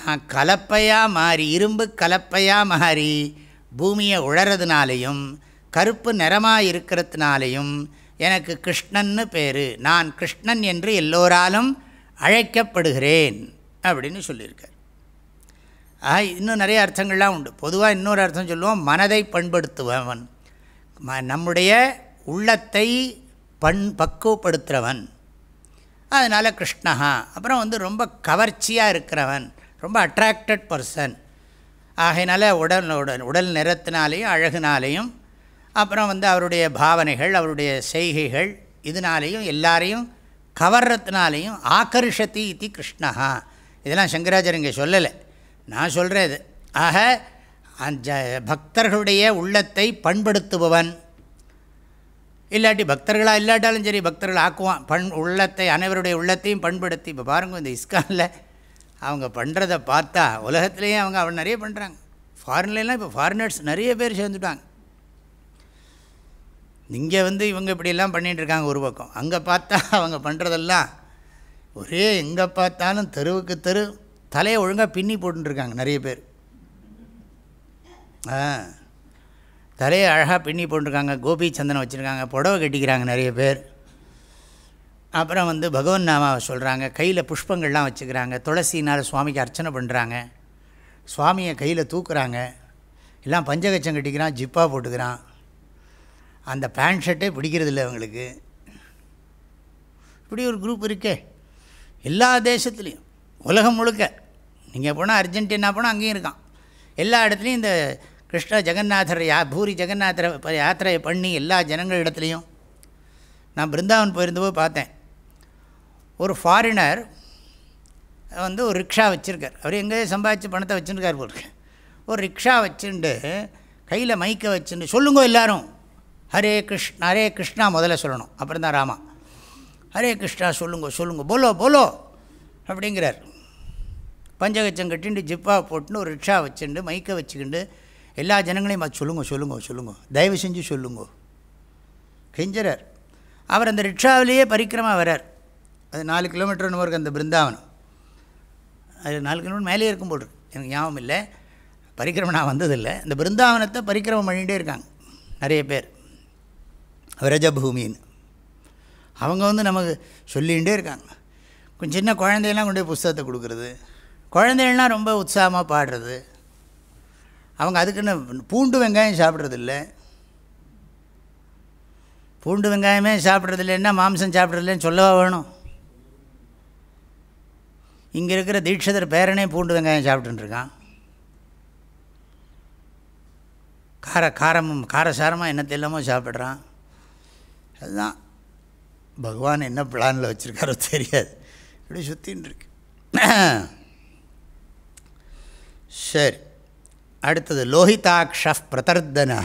நான் கலப்பையாக மாறி இரும்பு கலப்பையாக மாறி பூமியை உழறதுனாலையும் கருப்பு நிறமாக இருக்கிறதுனாலையும் எனக்கு கிருஷ்ணன்னு பேர். நான் கிருஷ்ணன் என்று எல்லோராலும் அழைக்கப்படுகிறேன் அப்படின்னு சொல்லியிருக்கார். ஆக இன்னும் நிறைய அர்த்தங்கள்லாம் உண்டு. பொதுவாக இன்னொரு அர்த்தம் சொல்லுவோம் மனதை பண்படுத்துபவன். ம நம்முடைய உள்ளத்தை பண் பக்குவப்படுத்துகிறவன் அதனால் கிருஷ்ணஹா. அப்புறம் வந்து ரொம்ப கவர்ச்சியாக இருக்கிறவன். ரொம்ப அட்ராக்டட் பர்சன் ஆகையினால உடல் உடல் உடல் நிறத்தினாலேயும் அழகுனாலேயும் அப்புறம் வந்து அவருடைய பாவனைகள் அவருடைய செய்கைகள் இதனாலேயும் எல்லாரையும் கவர்றதுனாலையும் ஆக்கர்ஷதி இது கிருஷ்ணஹா. இதெல்லாம் சங்கராச்சாரிய இங்கே சொல்லலை. நான் சொல்கிறேன் இது ஆக அந்த பக்தர்களுடைய உள்ளத்தை பண்படுத்துபவன். இல்லாட்டி பக்தர்களாக இல்லாட்டாலும் சரி பக்தர்கள் ஆக்குவான். பண் உள்ளத்தை அனைவருடைய உள்ளத்தையும் பண்படுத்தி இப்போ பாருங்கள் இந்த இஸ்கானில் அவங்க பண்ணுறதை பார்த்தா உலகத்துலேயே அவங்க அவன் நிறைய பண்ணுறாங்க ஃபாரின்லாம் இப்போ ஃபாரினர்ஸ் நிறைய பேர் சேர்ந்துட்டாங்க. இங்கே வந்து இவங்க இப்படியெல்லாம் பண்ணிகிட்டு இருக்காங்க ஒரு பக்கம். அங்கே பார்த்தா அவங்க பண்ணுறதெல்லாம் ஒரே எங்கே பார்த்தாலும் தெருவுக்கு தெரு தலையை ஒழுங்காக பின்னி போட்டுருக்காங்க நிறைய பேர். ஆ. தலையை அழகாக பின்னி போட்டுருக்காங்க. கோபி சந்தனம் வச்சுருக்காங்க. புடவை கட்டிக்கிறாங்க நிறைய பேர். அப்புறம் வந்து பகவன் நாமாவை சொல்கிறாங்க கையில் புஷ்பங்கள்லாம் வச்சுக்கிறாங்க துளசினால் சுவாமிக்கு அர்ச்சனை பண்ணுறாங்க சுவாமியை கையில் தூக்குறாங்க. எல்லாம் பஞ்சகச்சம் கட்டிக்கிறான் ஜிப்பாக போட்டுக்கிறான். அந்த பேண்ட் ஷர்ட்டே பிடிக்கிறது இல்லை அவங்களுக்கு இப்படி ஒரு குரூப் இருக்கே. எல்லா தேசத்துலேயும் உலகம் முழுக்க. நீங்கள் போனால் அர்ஜென்டினா போனால் அங்கேயும் இருக்கான். எல்லா இடத்துலையும் இந்த கிருஷ்ண ஜெகநாதர் யா பூரி ஜெகநாதரை யாத்திரையை பண்ணி எல்லா ஜனங்கள் இடத்துலையும். நான் பிருந்தாவன் போயிருந்தபோது பார்த்தேன். ஒரு ஃபாரினர் வந்து ஒரு ரிக்ஷா வச்சுருக்கார். அவர் எங்கேயோ சம்பாதிச்சு பணத்தை வச்சுருக்கார் போல் ஒரு ரிக்ஷா வச்சுண்டு கையில் மைக்கை வச்சுட்டு சொல்லுங்க எல்லோரும். ஹரே கிருஷ்ண ஹரே கிருஷ்ணா முதல்ல சொல்லணும். அப்புறம் தான் ராமா. ஹரே கிருஷ்ணா சொல்லுங்க சொல்லுங்க. போலோ போலோ. அப்படிங்கிறார். பஞ்சகச்சம் கட்டிண்டு ஜிப்பா போட்டுன்னு ஒரு ரிக்ஷா வச்சுண்டு மைக்கை வச்சுக்கிண்டு எல்லா ஜனங்களையும் அது சொல்லுங்க சொல்லுங்க சொல்லுங்க. தயவு செஞ்சு சொல்லுங்க. கெஞ்சறார். அவர் அந்த ரிக்ஷாவிலேயே பரிக்கிரமா வரார். அது நாலு கிலோமீட்டர்னு இருக்குது அந்த பிருந்தாவனம். அது நாலு கிலோமீட்டர் மேலே இருக்கும் போல் எனக்கு ஞாபகம் இல்லை. பரிக்கிரமம் நான் வந்ததில்லை. இந்த பிருந்தாவனத்தை பரிக்கிரமம் பண்ணிகிட்டே இருக்காங்க. நிறைய பேர். விரஜபூமின்னு அவங்க வந்து நமக்கு சொல்லிகிட்டே இருக்காங்க. கொஞ்சம் சின்ன குழந்தையெல்லாம் கொண்டு போய் புஸ்தகத்தை கொடுக்குறது. குழந்தைகள்லாம் ரொம்ப உற்சாகமாக பாடுறது. அவங்க அதுக்குன்னு பூண்டு வெங்காயம் சாப்பிட்றதில்ல. பூண்டு வெங்காயமே சாப்பிட்றதில்லைன்னா மாம்சம் சாப்பிட்றதில்லன்னு சொல்லவா வேணும்? இங்கே இருக்கிற தீட்சிதர் பேரனே பூண்டு வெங்காயம் சாப்பிட்டுருக்கான் கார காரமும் காரசாரமாக என்னத்தை இல்லாமோ சாப்பிட்றான். அதுதான். பகவான் என்ன பிளானில் வச்சுருக்காரோ தெரியாது. இப்படி சுற்றின்னு இருக்கு. சரி. அடுத்தது லோஹிதாட்ச பிரதர்தனா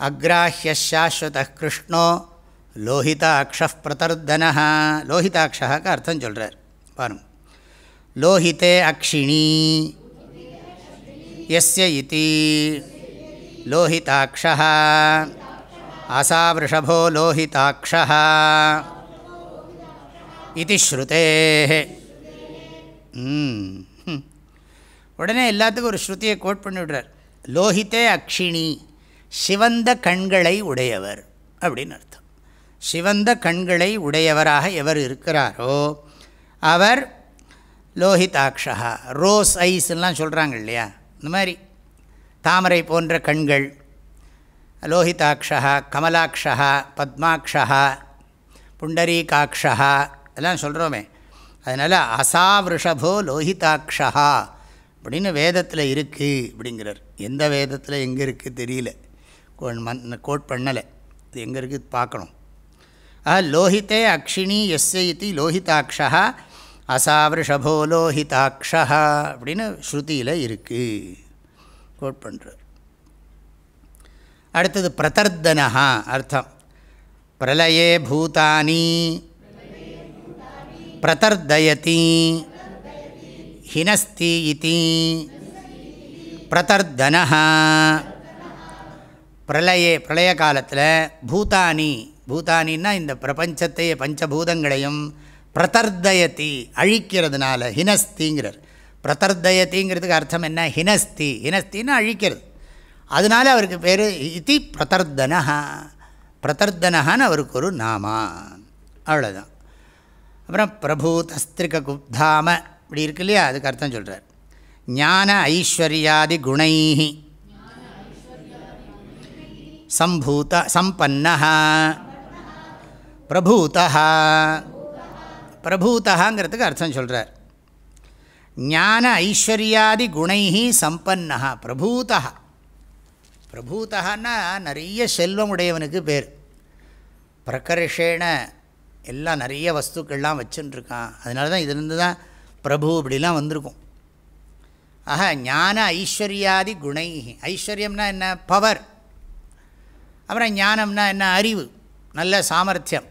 அக்ராஹிய சாஸ்வத கிருஷ்ணோ லோஹிதாட்ச பிரதர்தனா லோஹிதாட்சாக்கு அர்த்தம் சொல்கிறார் பாருங்க. லோஹிதே அக்ஷிணி. எஸ்ய இதி. லோஹிதாட்ச ஆசாவிருஷபோ லோஹிதாட்ச இது ஸ்ருதே. உடனே எல்லாத்துக்கும் ஒரு ஸ்ருதியை கோட் பண்ணிவிடுறார் லோஹித்தே அக்ஷிணி. சிவந்த கண்களை உடையவர். அப்படின்னு அர்த்தம். சிவந்த கண்களை உடையவராக எவர் இருக்கிறாரோ அவர் லோஹிதாட்சா ரோஸ் ஐஸ்லாம் சொல்கிறாங்க இல்லையா? இந்த மாதிரி தாமரை போன்ற கண்கள் லோஹிதாட்சா கமலாட்சா பத்மாட்சா புண்டரீகாட்சா எல்லாம் சொல்கிறோமே அதனால் அசாவிருஷபோ லோஹிதாட்சா அப்படின்னு வேதத்தில் இருக்குது அப்படிங்கிறார். எந்த வேதத்தில் எங்கே இருக்குது தெரியல. கோட் பண்ணலை. இது எங்கே இருக்குது பார்க்கணும். ஆ லோஹித்தே அக்ஷினி எஸ்ஸை இது லோஹிதாட்சா அசாவிருஷபோ லோஹிதாட்சா அப்படின்னு ஸ்ருதியில் இருக்குது கோட் பண்ணுறார் அடுத்தது பிரதர்தனா அர்த்தம். பிரலயே பூதானி பிரதர்தயதி ஹினஸ்தி இதி பிரதர்தனா பிரளயே பிரளய காலத்தில் பூதானி பூதானின்னா இந்த பிரபஞ்சத்தையே பஞ்சபூதங்களையும் பிரதர்தயதி அழிக்கிறதுனால ஹினஸ்திங்கிறார். பிரதர்தயத்திங்கிறதுக்கு அர்த்தம் என்ன? ஹினஸ்தி. ஹினஸ்தின்னு அழிக்கிறது. அதனால அவருக்கு பேர் இதி பிரதர்தனஹா. பிரதர்தனஹான்னு அவருக்கு ஒரு நாமா. அவ்வளோதான் அப்புறம் பிரபூதஸ்திரிக குப்தாம இப்படி இருக்கு இல்லையா? அதுக்கு அர்த்தம் சொல்கிறார் ஞான ஐஸ்வர்யாதி குணை சம்பூத சம்பன்ன பிரபூதா பிரபூதகாங்கிறதுக்கு அர்த்தம் சொல்கிறார் ஞான ஐஸ்வர்யாதி குணை சம்பன்னா பிரபூதா பிரபூதகான்னா நிறைய செல்வம் உடையவனுக்கு பேர். பிரகர்ஷேன எல்லாம் நிறைய வஸ்துக்கள்லாம் வச்சுட்டுருக்கான் அதனால தான் இதுலேருந்து தான் பிரபு இப்படிலாம் வந்திருக்கும். ஆஹா ஞான ஐஸ்வர்யாதி குணை ஐஸ்வர்யம்னா என்ன? பவர். அப்புறம் ஞானம்னா என்ன? அறிவு. நல்ல சாமர்த்தியம்.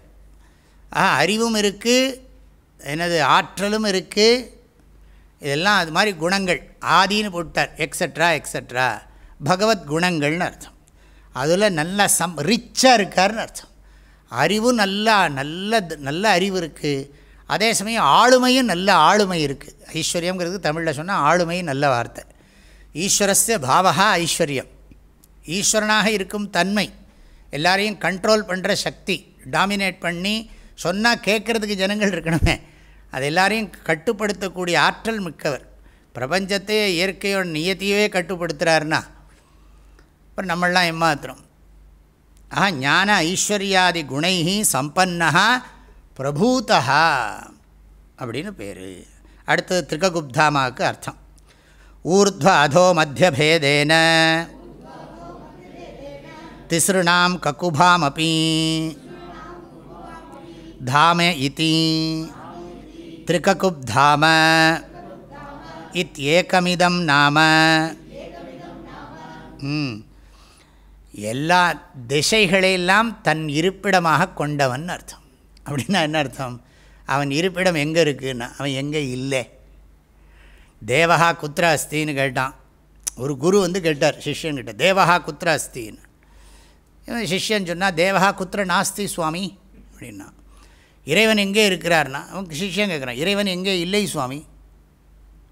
ஆ அறிவும் இருக்குது என்னது ஆற்றலும் இருக்குது இதெல்லாம் அது மாதிரி குணங்கள். ஆதின்னு போட்டார். எக்ஸட்ரா எக்ஸட்ரா பகவத் குணங்கள்னு அர்த்தம். அதில் நல்ல சம் ரிச்சாக இருக்கார்னு அர்த்தம். அறிவும் நல்லா நல்ல நல்ல அறிவு இருக்குது அதே சமயம் ஆளுமையும் நல்ல ஆளுமை இருக்குது ஐஸ்வர்யங்கிறது தமிழில் சொன்னால் ஆளுமையும் நல்ல வார்த்தை. ஈஸ்வரஸ்ய பாவகா ஐஸ்வர்யம். ஈஸ்வரனாக இருக்கும் தன்மை. எல்லாரையும் கண்ட்ரோல் பண்ணுற சக்தி. டாமினேட் பண்ணி சொன்னால் கேட்குறதுக்கு ஜனங்கள் இருக்கணுமே. அது எல்லாரையும் கட்டுப்படுத்தக்கூடிய ஆற்றல் மிக்கவர். பிரபஞ்சத்தையே இயற்கையோட நியத்தியவே கட்டுப்படுத்துகிறாருன்னா அப்புறம் நம்மளாம் ஏமாத்துறோம். ஆஹா ஞான ஐஸ்வர்யாதி குணை சம்பன்னா பிரபூதா அப்படின்னு பேர். அடுத்தது திரிககுப்தாமாவுக்கு அர்த்தம். ஊர்த்வ அதோ மத்தியபேதேன. திஸ்ருணாம் கக்குபாமபி தாம இதி திரிககுப்தாம இத்யேகமிதம் நாம எல்லா திசைகளையெல்லாம் தன் இருப்பிடமாக கொண்டவன் அர்த்தம். அப்படின்னா என்ன அர்த்தம்? அவன் இருப்பிடம் எங்கே இருக்குன்னா அவன் எங்கே இல்லை? தேவஹா குத்ர அஸ்தின்னு கேட்டான். ஒரு குரு வந்து கேட்டார் சிஷ்யன்கிட்ட தேவஹா குத்ர அஸ்தின்னு. சிஷ்யன் சொன்னால் தேவஹா குத்ர நாஸ்தி சுவாமி. அப்படின்னா இறைவன் எங்கே இருக்கிறார்னா அவன் சிஷ்யம் கேட்குறான் இறைவன் எங்கே இல்லை சுவாமி?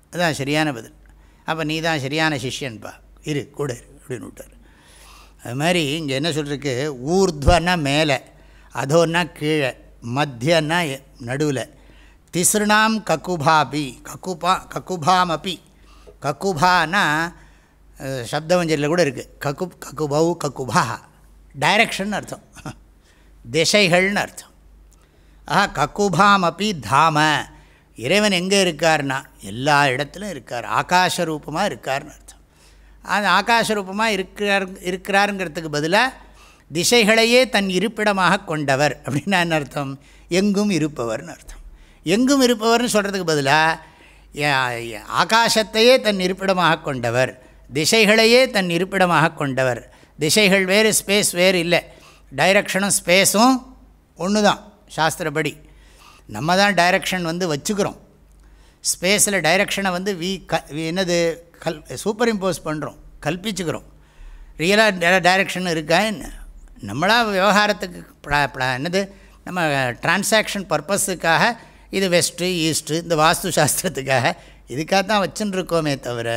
அதுதான் சரியான பதில். அப்போ நீ தான் சரியான சிஷ்யன்பா. இரு கூட இரு அப்படின்னு விட்டார். அது மாதிரி இங்கே என்ன சொல்கிறதுக்கு ஊர்துவன்னா மேலே அதோன்னா கீழே மத்தியன்னா நடுவில். திஸ்ருணாம் கக்குபாபி கக்குபா கக்குபாமப்பி கக்குபானா சப்தவஞ்சரியில் கூட இருக்குது கக்கு கக்குபௌ கக்குபா டைரக்ஷன் அர்த்தம். திசைகள்னு அர்த்தம். ஆஹா கக்குபாமப்பி தாம. இறைவன் எங்கே இருக்கார்னா எல்லா இடத்துலையும் இருக்கார். ஆகாச ரூபமாக இருக்கார்னு அர்த்தம். அந்த ஆகாச ரூபமாக இருக்கிறார் இருக்கிறாருங்கிறதுக்கு பதிலாக திசைகளையே தன் இருப்பிடமாக கொண்டவர் அப்படின்னா என்ன அர்த்தம்? எங்கும் இருப்பவர்னு அர்த்தம். எங்கும் இருப்பவர்னு சொல்கிறதுக்கு பதிலாக ஆகாசத்தையே தன் இருப்பிடமாக கொண்டவர். திசைகளையே தன் இருப்பிடமாக கொண்டவர். திசைகள் வேறு ஸ்பேஸ் வேறு இல்லை. டைரக்ஷனும் ஸ்பேஸும் ஒன்று தான் சாஸ்திரப்படி. நம்ம தான் டைரக்ஷன் வந்து வச்சுக்கிறோம். ஸ்பேஸில் டைரக்ஷனை வந்து வி க என்னது கல் சூப்பர் இம்போஸ் பண்ணுறோம் கல்பிச்சுக்கிறோம் ரியலாக டைரக்ஷன் இருக்கா? என்ன? நம்மளாக விவகாரத்துக்கு என்னது நம்ம டிரான்சாக்ஷன் பர்பஸுக்காக இது வெஸ்ட்டு ஈஸ்ட்டு இந்த வாஸ்து சாஸ்திரத்துக்காக இதுக்காக தான் வச்சுன்னு இருக்கோமே தவிர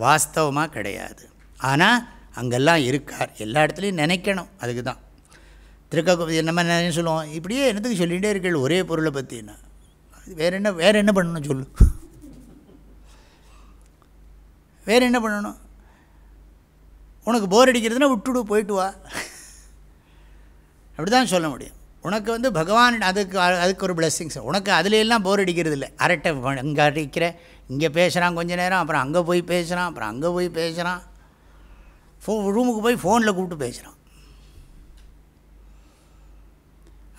வாஸ்தவமாக கிடையாது. ஆனால் அங்கெல்லாம் இருக்கார். எல்லா இடத்துலையும் நினைக்கணும். அதுக்கு தான் திருக்க நம்ம என்ன சொல்லுவோம்? இப்படியே என்னத்துக்கு சொல்லிகிட்டே இருக்கீள்? ஒரே பொருளை பற்றினா வேறு என்ன வேறு என்ன பண்ணணும் சொல்லு. வேறு என்ன பண்ணணும்? உனக்கு போர் அடிக்கிறதுனா விட்டுடு போயிட்டு வா. அப்படி தான் சொல்ல முடியும். உனக்கு வந்து பகவான் அதுக்கு அதுக்கு ஒரு பிளெஸ்ஸிங்ஸ் உனக்கு அதுலேயெல்லாம் போர் அடிக்கிறது இல்லை அரட்டை இங்கே அடிக்கிற இங்கே பேசுகிறான் கொஞ்ச நேரம் அப்புறம் அங்கே போய் பேசுகிறான் அப்புறம் அங்கே போய் பேசுகிறான் ஃபோ ரூமுக்கு போய் ஃபோனில் கூப்பிட்டு பேசுகிறான்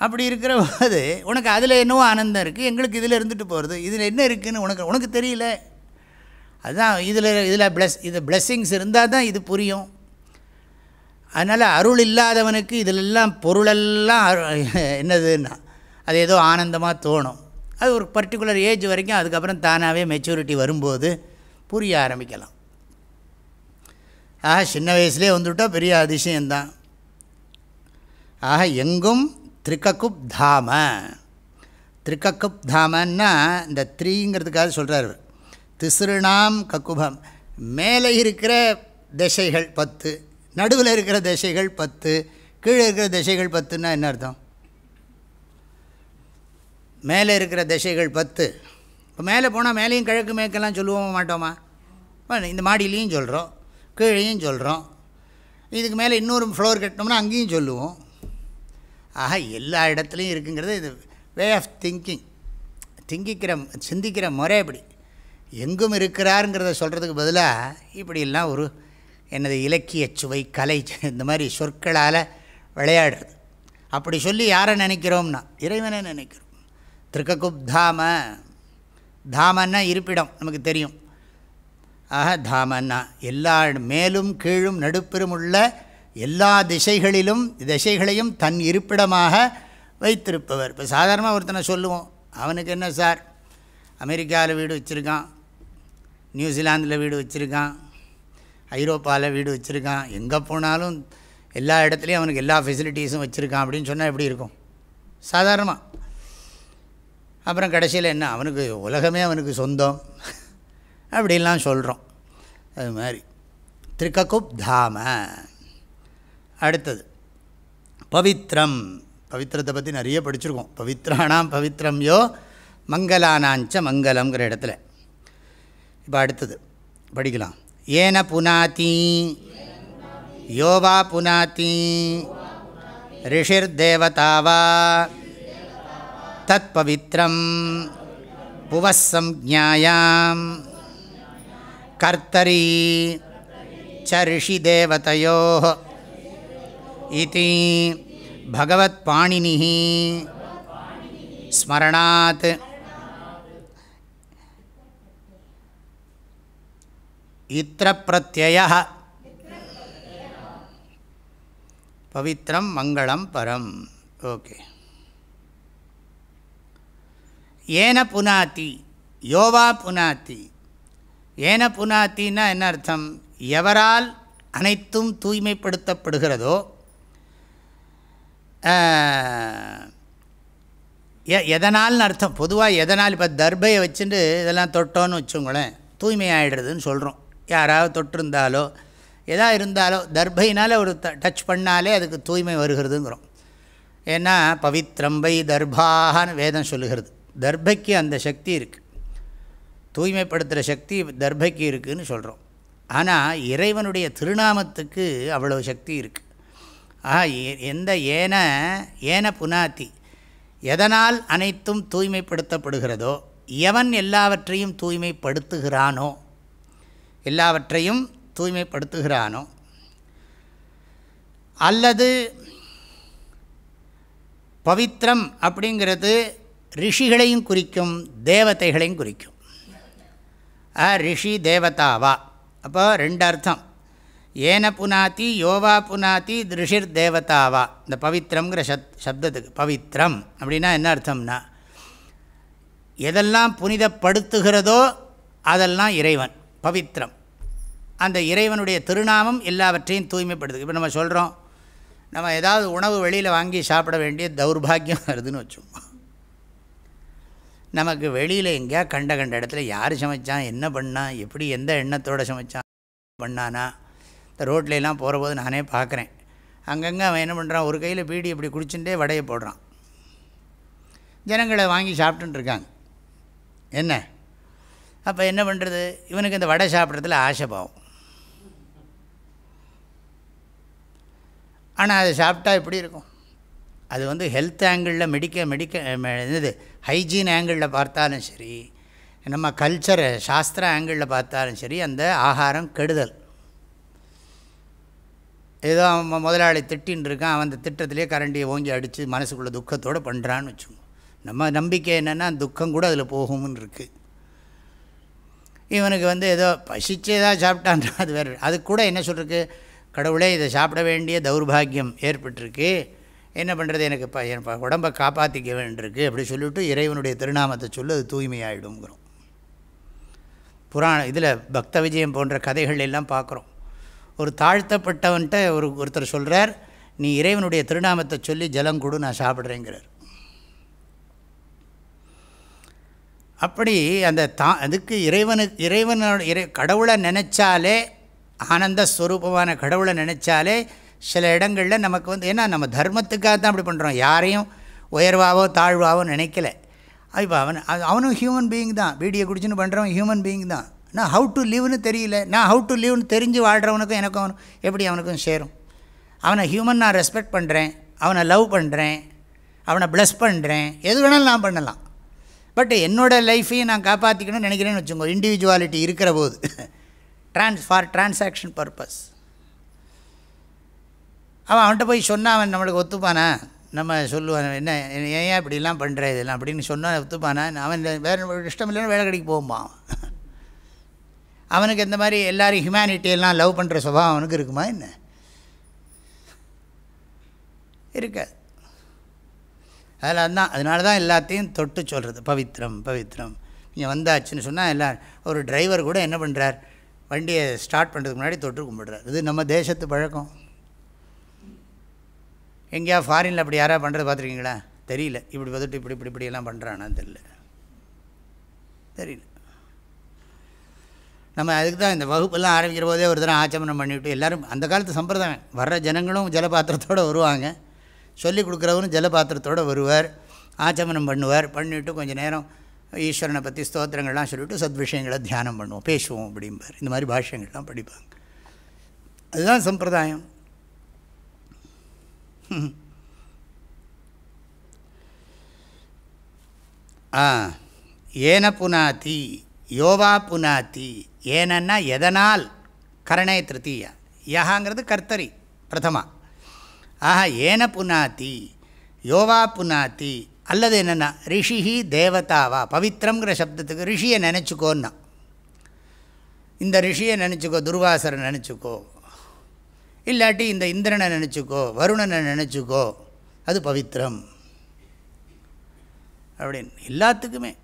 அப்படி இருக்கிற போது உனக்கு அதில் என்னவோ ஆனந்தம் இருக்குது எங்களுக்கு இதில் இருந்துட்டு போகிறது இதில் என்ன இருக்குதுன்னு உனக்கு உனக்கு தெரியல. அதுதான் இதில் இதில் ப்ளஸ் இது ப்ளெஸ்ஸிங்ஸ் இருந்தால் தான் இது புரியும். அதனால் அருள் இல்லாதவனுக்கு இதிலெல்லாம் பொருளெல்லாம் என்னதுன்னா அது ஏதோ ஆனந்தமாக தோணும். அது ஒரு பர்டிகுலர் ஏஜ் வரைக்கும் அதுக்கப்புறம் தானாகவே மெச்சூரிட்டி வரும்போது புரிய ஆரம்பிக்கலாம். ஆக சின்ன வயசுலேயே வந்துவிட்டால் பெரிய அதிசயம்தான். ஆக எங்கும் திரிகக்குப் தாம. திரிகக்குப் தாமன்னா இந்த த்ரீங்கிறதுக்காக சொல்கிறார் திசுருணாம் கக்குபம் மேலே இருக்கிற திசைகள் பத்து நடுவில் இருக்கிற திசைகள் பத்து கீழே இருக்கிற திசைகள் பத்துன்னா என்ன அர்த்தம்? மேலே இருக்கிற திசைகள் பத்து. இப்போ மேலே போனால் மேலேயும் கிழக்கு மேற்கெல்லாம் சொல்லுவோம் மாட்டோமா? இந்த மாடியிலையும் சொல்கிறோம் கீழேயும் சொல்கிறோம் இதுக்கு மேலே இன்னொரு ஃப்ளோர் கட்டினோம்னா அங்கேயும் சொல்லுவோம். ஆக எல்லா இடத்துலையும் இருக்குங்கிறது இது வே ஆஃப் திங்கிங் திங்கிக்கிற சிந்திக்கிற முறை இப்படி எங்கும் இருக்கிறாருங்கிறத சொல்கிறதுக்கு பதிலாக இப்படிலாம் ஒரு எனது இலக்கிய சுவை கலை இந்த மாதிரி சொற்களால் விளையாடுறது. அப்படி சொல்லி யாரை நினைக்கிறோம்னா இறைவனை நினைக்கிறோம். திருக்ககுப் தாம தாமன்னா இருப்பிடம் நமக்கு தெரியும். ஆக தாமன்னா எல்லா மேலும் கீழும் நடுப்பெரும் உள்ள எல்லா திசைகளிலும் திசைகளையும் தன் இருப்பிடமாக வைத்திருப்பவர். இப்போ சாதாரணமாக ஒருத்தனை சொல்லுவோம். அவனுக்கு என்ன சார்? அமெரிக்காவில் வீடு வச்சுருக்கான். நியூசிலாந்தில் வீடு வச்சுருக்கான். ஐரோப்பாவில் வீடு வச்சுருக்கான். எங்கே போனாலும் எல்லா இடத்துலையும் அவனுக்கு எல்லா ஃபெசிலிட்டிஸும் வச்சுருக்கான் அப்படின்னு சொன்னால் எப்படி இருக்கும்? சாதாரணமாக அப்புறம் கடைசியில் என்ன? அவனுக்கு உலகமே அவனுக்கு சொந்தம். அப்படின்லாம் சொல்கிறோம் அது மாதிரி. திருக்ககுப் தாம அடுத்தது. பவித்ரம். பவித்திரத்தை பற்றி நிறைய படிச்சிருக்கோம். பவித்ராணாம் பவித்ரம் யோ மங்களானாஞ்ச மங்களம்ங்கிற இடத்துல. இப்போ அடுத்தது. படிக்கலாம். ஏன புனாதி? யோவா புனாதி? ரிஷிர் தேவதாவா தத் பவித்ரம் புவசம்ஜாயாம் கர்த்தரி. ச ரிஷிதேவதையோ. இதி பகவத்பாணினி ஸ்மரணாத் இத்திர பிரத்யய பவித்ரம் மங்களம் பரம் ஓகே ஏன புனாத்தி யோவா புனாத்தி ஏன புனாத்தின்னா என்ன அர்த்தம்? எவரால் அனைத்தும் தூய்மைப்படுத்தப்படுகிறதோ எ எதனால்னு அர்த்தம். பொதுவாக எதனால் இப்போ தர்பையை வச்சுட்டு இதெல்லாம் தொட்டோன்னு வச்சுங்களேன் தூய்மை ஆகிடுறதுன்னு சொல்கிறோம் யாராவது தொட்டிருந்தாலோ எதா இருந்தாலோ தர்பைனால் ஒரு த டச் பண்ணாலே அதுக்கு தூய்மை வருகிறதுங்கிறோம். ஏன்னா பவித்ரம்பை தர்பாகனு வேதம் சொல்லுகிறது. தர்பைக்கு அந்த சக்தி இருக்குது தூய்மைப்படுத்துகிற சக்தி தர்பைக்கு இருக்குதுன்னு சொல்கிறோம் ஆனால் இறைவனுடைய திருநாமத்துக்கு அவ்வளோ சக்தி இருக்குது ஆஹா எந்த ஏன ஏன புனாத்தி எதனால் அனைத்தும் தூய்மைப்படுத்தப்படுகிறதோ எவன் எல்லாவற்றையும் தூய்மைப்படுத்துகிறானோ எல்லாவற்றையும் தூய்மைப்படுத்துகிறானோ அல்லது பவித்ரம் அப்படிங்கிறது ரிஷிகளையும் குறிக்கும் தேவதைகளையும் குறிக்கும். ரிஷி தேவதாவா. அப்போ ரெண்டு அர்த்தம். ஏன புனாத்தி யோவா புனாத்தி ரிஷிர் தேவதாவா இந்த பவித்திரங்கிற சத் சப்தத்துக்கு பவித்திரம் அப்படின்னா என்ன அர்த்தம்னா எதெல்லாம் புனிதப்படுத்துகிறதோ அதெல்லாம் இறைவன் பவித்ரம். அந்த இறைவனுடைய திருநாமம் எல்லாவற்றையும் தூய்மைப்படுத்து இப்போ நம்ம சொல்கிறோம் நம்ம ஏதாவது உணவு வெளியில் வாங்கி சாப்பிட வேண்டிய தௌர்பாகியம் வருதுன்னு வச்சோம் நமக்கு வெளியில் எங்கேயா கண்ட கண்ட இடத்துல யார் சமைச்சான் என்ன பண்ணான் எப்படி எந்த எண்ணத்தோடு சமைச்சான் பண்ணானா ரோட்லெலாம் போகிறபோது நானே பார்க்குறேன். அங்கங்கே அவன் என்ன பண்ணுறான் ஒரு கையில் பீடி இப்படி குடிச்சுட்டே வடையை போடுறான். ஜனங்களை வாங்கி சாப்பிட்டுருக்காங்க என்ன? அப்போ என்ன பண்ணுறது இவனுக்கு இந்த வடை சாப்பிட்றதுல ஆசை பாவம். ஆனால் அதை சாப்பிட்டா எப்படி இருக்கும். அது வந்து ஹெல்த் ஆங்கிளில் மெடிக்க மெடிக்க இது ஹைஜீன் ஆங்கிளில் பார்த்தாலும் சரி நம்ம கல்ச்சரை சாஸ்திர ஆங்கிளில் பார்த்தாலும் சரி அந்த ஆகாரம் கெடுதல். ஏதோ அவன் முதலாளி திட்டின்னு இருக்கான் அவன் அந்த திட்டத்திலே கரண்டியை ஓங்கி அடித்து மனசுக்குள்ளே துக்கத்தோடு பண்ணுறான்னு வச்சுக்கோங்க நம்ம நம்பிக்கை என்னென்னா துக்கம் கூட அதில் போகும்னு இருக்குது இவனுக்கு வந்து ஏதோ பசிச்சே தான் சாப்பிட்டான் அது வேறு. அது கூட என்ன சொல்கிறதுக்கு கடவுளே இதை சாப்பிட வேண்டிய தௌர்பாகியம் ஏற்பட்டிருக்கு. என்ன பண்ணுறது எனக்கு இப்போ என் உடம்பை காப்பாற்றிக்க வேண்டியிருக்கு. அப்படி சொல்லிவிட்டு இறைவனுடைய திருநாமத்தை சொல்லி அது தூய்மையாகிடுங்கிறோம் புராண இதில் பக்த விஜயம் போன்ற கதைகள் எல்லாம் பார்க்குறோம். ஒரு தாழ்த்தப்பட்டவன்ட்ட ஒரு ஒருத்தர் சொல்கிறார் நீ இறைவனுடைய திருநாமத்தை சொல்லி ஜலம் கொடு நான் சாப்பிட்றேங்கிறார். அப்படி அந்த தா அதுக்கு இறைவனுக்கு இறைவனோட இறை கடவுளை நினச்சாலே ஆனந்த ஸ்வரூபமான கடவுளை நினச்சாலே சில இடங்களில் நமக்கு வந்து ஏன்னா நம்ம தர்மத்துக்காக தான் அப்படி பண்ணுறோம் யாரையும் உயர்வாவோ தாழ்வாவோ நினைக்கல. இப்போ அவன் அவனும் ஹியூமன் பீயிங் தான். வீடியோ குடிச்சுன்னு பண்ணுறவன் ஹியூமன் பீயிங் தான். நான் ஹவு டு லிவ்னு தெரியல. நான் ஹவு டு லிவ்னு தெரிஞ்சு வாழ்கிறவனுக்கும் எனக்கும் எப்படி அவனுக்கும் சேரும்? அவனை ஹியூமன் நான் ரெஸ்பெக்ட் பண்ணுறேன் அவனை லவ் பண்ணுறேன் அவனை ப்ளஸ் பண்ணுறேன் எது வேணாலும் நான் பண்ணலாம். பட் என்னோடய லைஃப்பையும் நான் காப்பாற்றிக்கணும்னு நினைக்கிறேன்னு வச்சுக்கோ இண்டிவிஜுவாலிட்டி இருக்கிற போது. ட்ரான்ஸ் ஃபார் டிரான்சாக்ஷன் பர்பஸ் அவன் அவன்கிட்ட போய் சொன்னால் அவன் நம்மளுக்கு ஒத்துப்பானா? நம்ம சொல்லுவான் என்ன ஏன் இப்படிலாம் பண்ணுற இதெல்லாம்? அப்படின்னு சொன்னால் ஒத்துப்பானா? அவன் வேறு இஷ்டம் இல்லைன்னா வேலை கடைக்கு போகும்பான். அவனுக்கு இந்த மாதிரி எல்லோரும் ஹியூமனிட்டியெல்லாம் லவ் பண்ணுற சுபாவம் அவனுக்கு இருக்குமா என்ன? இருக்காது. அதில் தான் அதனால தான் எல்லாத்தையும் தொட்டு சொல்கிறது பவித்ரம் பவித்ரம். இங்கே வந்தாச்சுன்னு சொன்னால் எல்லாம் ஒரு டிரைவர் கூட என்ன பண்ணுறார் வண்டியை ஸ்டார்ட் பண்ணுறதுக்கு முன்னாடி தொட்டு கும்பிடுறார். இது நம்ம தேசத்து பழக்கம். எங்கேயா ஃபாரினில் அப்படி யாராவது பண்ணுறது பார்த்துருக்கீங்களா? தெரியல. இப்படி வந்துட்டு இப்படி இப்படி இப்படியெல்லாம் பண்ணுறானான்னு தெரியல. தெரியல. நம்ம அதுக்கு தான் இந்த வகுப்பெல்லாம் ஆரம்பிக்கிற போதே ஒரு தடவை ஆச்சமனம் பண்ணிவிட்டு எல்லோரும் அந்த காலத்து சம்பிரதாயம் வர்ற ஜனங்களும் ஜலபாத்திரத்தோடு வருவாங்க. சொல்லி கொடுக்குறவரும் ஜலபாத்திரத்தோடு வருவார் ஆச்சமனம் பண்ணுவார். பண்ணிவிட்டு கொஞ்சம் நேரம் ஈஸ்வரனை பற்றி ஸ்தோத்திரங்கள்லாம் சொல்லிவிட்டு சத் விஷயங்களை தியானம் பண்ணுவோம் பேசுவோம் அப்படிம்பார். இந்த மாதிரி பாஷ்யங்கள்லாம் படிப்பாங்க. அதுதான் சம்பிரதாயம். ஆ ஏன புனாதி யோவா புனாத்தி ஏனன்னா எதனால்? கரணே திருத்தீயா. யஹாங்கிறது கர்த்தரி பிரதமா. ஆஹா ஏன புனாத்தி யோவா புனாத்தி அல்லது என்னென்னா ரிஷிஹி தேவதாவா பவித்திரங்கிற சப்தத்துக்கு ரிஷியை நினச்சிக்கோன்னா. இந்த ரிஷியை நினச்சிக்கோ துர்வாசரை நினச்சிக்கோ இல்லாட்டி இந்த இந்திரனை நினச்சிக்கோ வருணனை நினச்சிக்கோ அது பவித்திரம் அப்படின்னு எல்லாத்துக்குமே.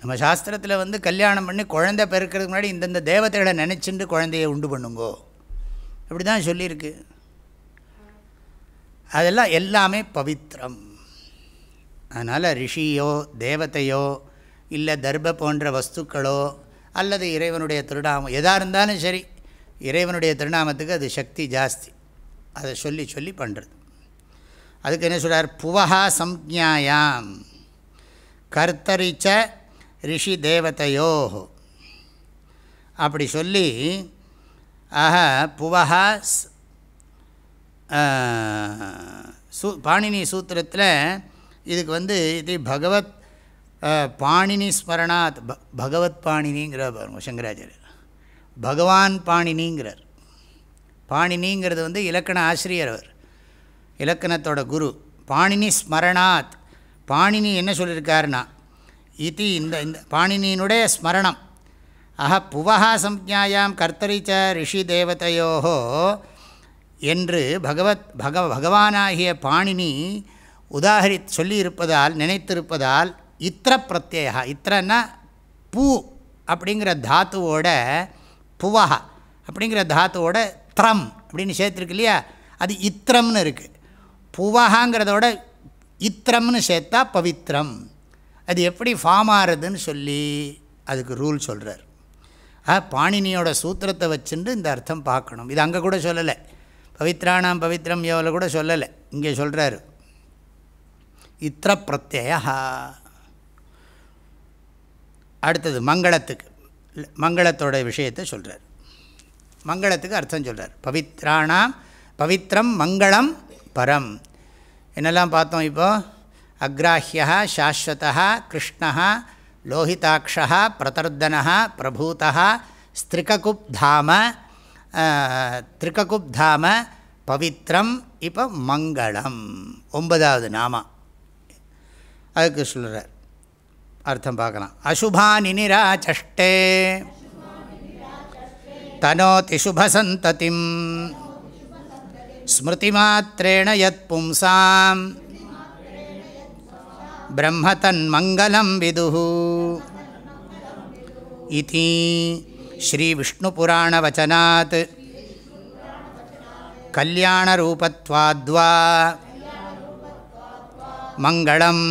நம்ம சாஸ்திரத்தில் வந்து கல்யாணம் பண்ணி குழந்தை பிறக்கிறதுக்கு முன்னாடி இந்தந்த தேவதைகளை நினச்சிட்டு குழந்தைய உண்டு பண்ணுங்கோ. இப்படி தான் சொல்லியிருக்கு. அதெல்லாம் எல்லாமே பவித்திரம் அதனால் ரிஷியோ தேவதையோ இல்லை தர்ப போன்ற வஸ்துக்களோ அல்லது இறைவனுடைய திருநாமம் எதாக இருந்தாலும் சரி இறைவனுடைய திருநாமத்துக்கு அது சக்தி ஜாஸ்தி. அதை சொல்லி சொல்லி பண்ணுறது அதுக்கு என்ன சொல்கிறார் புவஹா சம்ஜாயாம் கர்த்தரிச்ச ரிஷி தேவதையோ அப்படி சொல்லி ஆக புவஹா சூ பாணினி சூத்திரத்தில் இதுக்கு வந்து இது பகவத் பாணினி ஸ்மரணாத் ப பகவத் பாணினிங்கிற பாருங்க சங்கராச்சாரியர். பகவான் பாணினிங்கிறார். பாணினிங்கிறது வந்து இலக்கண ஆசிரியர் அவர். இலக்கணத்தோட குரு. பாணினி ஸ்மரணாத். பாணினி என்ன சொல்லியிருக்காருன்னா இது இந்த இந்த பாணினியினுடைய ஸ்மரணம் அஹ புவஹா சம்ஜாயாம் கர்த்தரிச்ச ரிஷி தேவதையோ என்று பகவத் பக பகவானாகிய பாணினி உதாகரி சொல்லியிருப்பதால் நினைத்திருப்பதால் இத்திர பிரத்யேகா இத்திரன்னா பூ அப்படிங்கிற தாத்துவோட புவஹா அப்படிங்கிற தாத்துவோட த்ரம் அப்படின்னு சேர்த்துருக்கு இல்லையா? அது இத்திரம்னு இருக்குது புவகாங்கிறதோட இத்திரம்னு சேர்த்தா பவித்திரம் அது எப்படி ஃபார்ம் ஆகிறதுன்னு சொல்லி அதுக்கு ரூல் சொல்கிறார் ஆ பாணினியோட சூத்திரத்தை வச்சுட்டு இந்த அர்த்தம் பார்க்கணும். இது அங்கே கூட சொல்லலை. பவித்ராணாம் பவித்ரம் யோவில் கூட சொல்லலை. இங்கே சொல்கிறாரு இத்திர பிரத்யா அடுத்தது மங்களத்துக்கு. மங்களத்தோட விஷயத்தை சொல்கிறார் மங்களத்துக்கு அர்த்தம் சொல்கிறார் பவித்ராணாம் பவித்ரம் மங்களம் பரம். என்னெல்லாம் பார்த்தோம் இப்போது அக்ராஹியா சாஸ்வதா கிருஷ்ணா லோஹிதாட்சா பிரதர்தனா பிரபூதா ஸ்திரிககுப்தாம திரிககுப்தாம பவித்ரம் இப்போ மங்களம் ஒன்பதாவது நாமா அதுக்கு சொல்கிறார் அர்த்தம் பார்க்கலாம் அசுபானி நிராச்சஷ்டே தனோதி சுபசந்ததிம் ஸ்மிருதிமாத்திரேண யத் பும்சாம் பிரம்ம தன்மங்கலம் விது இது ஸ்ரீவிஷ்ணுபுராணவச்சனாத் கல்யாணரூபத்வாத்வா மங்களம்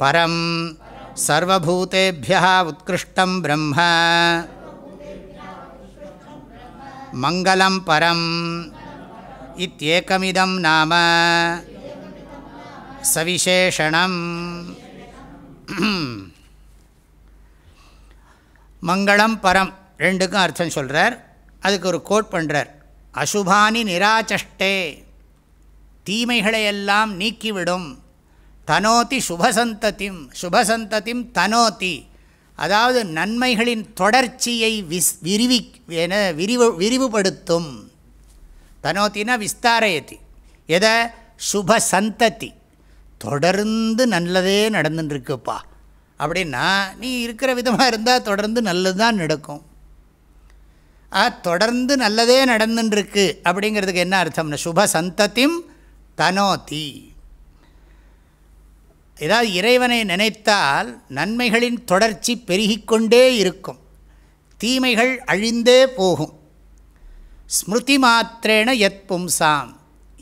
பரம் சர்வூத்தேபிய உத்கிருஷ்டம் பிரம்ம மங்களம் பரம் இத்தியேகமிதம் நாம சவிசேஷணம் மங்களம் பரம் ரெண்டுக்கும் அர்த்தம் சொல்கிறார் அதுக்கு ஒரு கோட் பண்ணுறார் அசுபானி நிராச்சஷ்டே. தீமைகளையெல்லாம் நீக்கிவிடும். தனோதி சுபசந்ததிம் சுபசந்ததிம் தனோதி. அதாவது நன்மைகளின் தொடர்ச்சியை விஸ் விரிவி என விரிவு விரிவுபடுத்தும். தனோத்தினா விஸ்தாரயத்தி எதை? சுபசந்ததி. தொடர்ந்து நல்லதே நடந்துட்டுருக்குப்பா அப்படின்னா நீ இருக்கிற விதமாக இருந்தால் தொடர்ந்து நல்லது தான் நடக்கும். ஆ தொடர்ந்து நல்லதே நடந்துட்டுருக்கு அப்படிங்கிறதுக்கு என்ன அர்த்தம்னா சுப சந்ததியும் தனோதி. ஏதாவது இறைவனை நினைத்தால் நன்மைகளின் தொடர்ச்சி பெருகிக்கொண்டே இருக்கும். தீமைகள் அழிந்தே போகும். ஸ்மிருதி மாத்திரேன எத் பும்சாம்.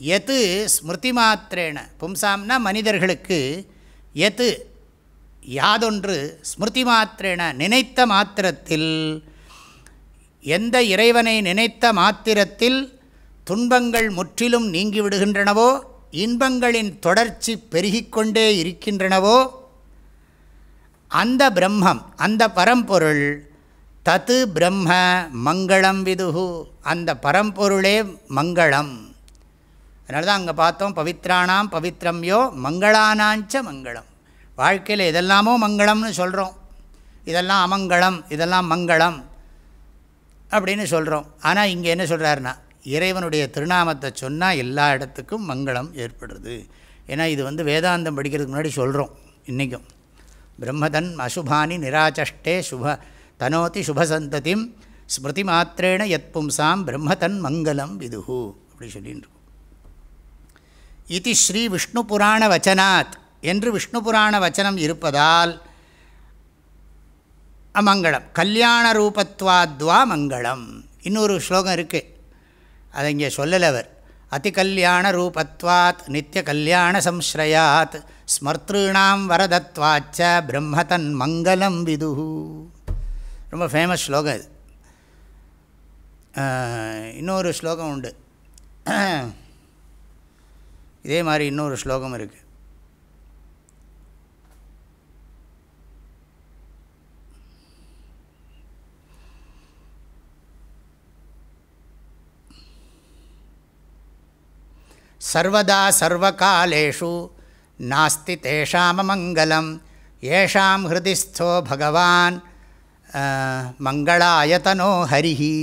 எது ஸ்மிருதி மாத்திரேன பும்சாம்னா மனிதர்களுக்கு எது? யாதொன்று ஸ்மிருதி மாத்திரேன நினைத்த மாத்திரத்தில் எந்த இறைவனை நினைத்த மாத்திரத்தில் துன்பங்கள் முற்றிலும் நீங்கிவிடுகின்றனவோ இன்பங்களின் தொடர்ச்சி பெருகிக்கொண்டே இருக்கின்றனவோ அந்த பிரம்மம் அந்த பரம்பொருள் தத்து பிரம்ம மங்களம் விதுகு. அந்த பரம்பொருளே மங்களம். அதனால தான் அங்கே பார்த்தோம் பவித்ராணாம் பவித்ரம்யோ மங்களானாஞ்ச மங்களம். வாழ்க்கையில் எதெல்லாமோ மங்களம்னு சொல்கிறோம் இதெல்லாம் அமங்கலம் இதெல்லாம் மங்களம் அப்படின்னு சொல்கிறோம் ஆனால் இங்கே என்ன சொல்கிறாருன்னா இறைவனுடைய திருநாமத்தை சொன்னால் எல்லா இடத்துக்கும் மங்களம் ஏற்படுறது ஏன்னா இது வந்து வேதாந்தம் படிக்கிறதுக்கு முன்னாடி சொல்கிறோம் இன்றைக்கும் பிரம்மதன் அசுபானி நிராச்சஷ்டே சுப தனோதி சுபசந்ததிம் ஸ்மிருதி மாத்திரேன எத் பும்சாம் பிரம்மதன் மங்களம் விதுகு அப்படி சொல்லின்னு இது ஸ்ரீ விஷ்ணு புராண வச்சனாத் என்று விஷ்ணு புராண வச்சனம் இருப்பதால் அமங்கலம். கல்யாண ரூபத்வாத்வா மங்களம் இன்னொரு ஸ்லோகம் இருக்குது அதை இங்கே சொல்லலவர் அதி கல்யாண ரூபத்வாத் நித்திய கல்யாண சம்ஸ்ரயாத் ஸ்மர்த்ருணாம் வரதத்வாச்ச பிரம்மதன் மங்களம் விது ரொம்ப ஃபேமஸ் ஸ்லோகம் இது. இன்னொரு ஸ்லோகம் உண்டு. இதே மாதிரி இன்னொரு ஸ்லோகம் இருக்குது சர்வதா சர்வகாலேஷு நாஸ்தி தேஷாமமங்கலம் ஏஷாம் ஹிருதிஸ்தோ பகவான் மங்களாயத்தனோ ஹரிஹி.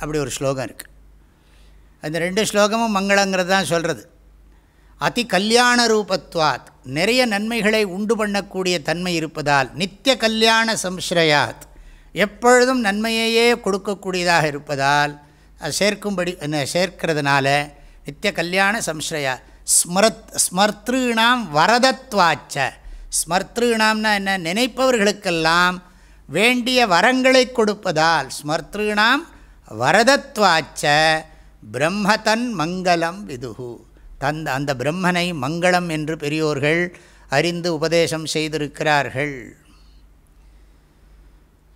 அப்படி ஒரு ஸ்லோகம் இருக்குது அந்த ரெண்டு ஸ்லோகமும் மங்களங்கிறது தான் சொல்கிறது அதி கல்யாண ரூபத்வாத் நிறைய நன்மைகளை உண்டு பண்ணக்கூடிய தன்மை இருப்பதால் நித்திய கல்யாண சம்ஸ்ரயாத் எப்பொழுதும் நன்மையையே கொடுக்கக்கூடியதாக இருப்பதால் சேர்க்கும்படி சேர்க்கிறதுனால நித்திய கல்யாண சம்ஸ்ரயா ஸ்மரத் ஸ்மர்த்ருணாம் வரதத்வாச்ச. ஸ்மர்த்ருணாம்னா என்ன? நினைப்பவர்களுக்கெல்லாம் வேண்டிய வரங்களை கொடுப்பதால் ஸ்மர்த்ருணாம் வரதத்வாச்ச. பிரம்மதன் மங்களம் விதுகு. தந்த அந்த பிரம்மனை மங்களம் என்று பெரியோர்கள் அறிந்து உபதேசம் செய்திருக்கிறார்கள்.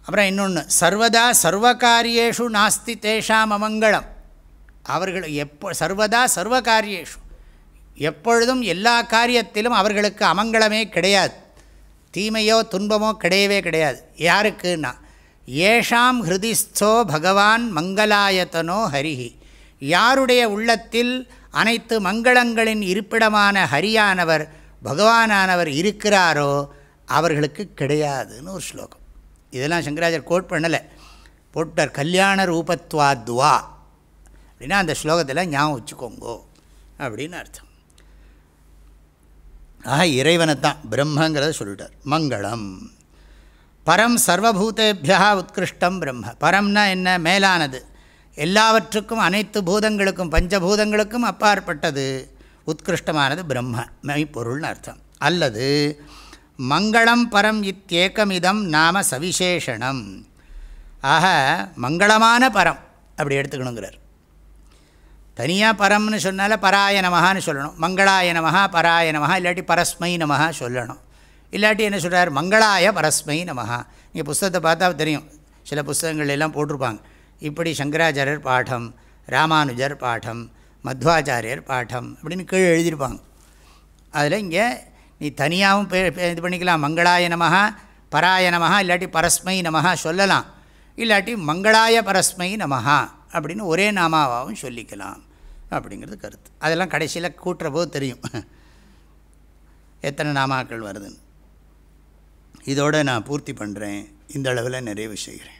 அப்புறம் இன்னொன்று சர்வதா சர்வகாரியேஷு நாஸ்தி தேஷாம் அமங்கலம் அவர்கள் எப்போ சர்வதா சர்வகாரியேஷு. எப்பொழுதும் எல்லா காரியத்திலும் அவர்களுக்கு அமங்கலமே கிடையாது. தீமையோ துன்பமோ கிடையவே கிடையாது. யாருக்குன்னா ஏஷாம் ஹிருதிஸ்தோ பகவான் மங்களாயத்தனோ ஹரிஹி. யாருடைய உள்ளத்தில் அனைத்து மங்களங்களின் இருப்பிடமான ஹரியானவர் பகவானானவர் இருக்கிறாரோ அவர்களுக்கு கிடையாதுன்னு ஒரு ஸ்லோகம். இதெல்லாம் சங்கராஜர் கோட் பண்ணலை. போட்டார் கல்யாண ரூபத்வாத்வா அப்படின்னா அந்த ஸ்லோகத்தில் ஞாபகம் வச்சுக்கோங்கோ அப்படின்னு அர்த்தம். ஆக இறைவனை தான் பிரம்மங்கிறத சொல்லிட்டார். மங்களம். பரம் சர்வபூதேபியா உத்கிருஷ்டம் பிரம்ம. பரம்னா என்ன? மேலானது. எல்லாவற்றுக்கும் அனைத்து பூதங்களுக்கும் பஞ்சபூதங்களுக்கும் அப்பாற்பட்டது. உத்கிருஷ்டமானது பிரம்ம மெய்ப்பொருள்னு அர்த்தம். அல்லது மங்களம் பரம் இத்தேக்கமிதம் நாம சவிசேஷனம் ஆக மங்களமான பரம் அப்படி எடுத்துக்கணுங்கிறார். தனியாக பரம்னு சொன்னால பராய நமகான்னு சொல்லணும். மங்களாய நமகா பராய நமகா இல்லாட்டி பரஸ்மை நமகா சொல்லணும். இல்லாட்டி என்ன சொல்கிறார் மங்களாய பரஸ்மை நமகா நீங்கள் புஸ்தகத்தை பார்த்தா தெரியும். சில புஸ்தகங்கள் எல்லாம் போட்டிருப்பாங்க. இப்படி சங்கராச்சாரியர் பாடம் ராமானுஜர் பாடம் மத்வாச்சாரியர் பாடம் அப்படின்னு கீழே எழுதியிருப்பாங்க. அதில் இங்கே நீ தனியாகவும் இது பண்ணிக்கலாம். மங்களாய நமகா பராய நமகா இல்லாட்டி பரஸ்மை நமகா சொல்லலாம். இல்லாட்டி மங்களாய பரஸ்மை நமகா அப்படின்னு ஒரே நாமாவாகவும் சொல்லிக்கலாம் அப்படிங்கிறது கருத்து. அதெல்லாம் கடைசியில் கூட்டுற போது தெரியும். எத்தனை நாமாக்கள் வருதுன்னு. இதோடு நான் பூர்த்தி பண்ணுறேன் இந்த அளவில் நிறைவு செய்கிறேன்.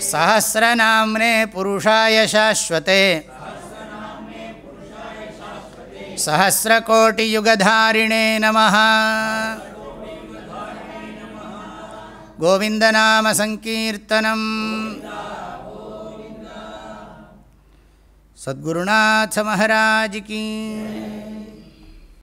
सहस्रनाम्ने पुरुषाय शाश्वते। सहस्रकोटियुगधारिणे नमः। गोविन्दनामसङ्कीर्तनम्। सद्गुरुनाथ महाराज की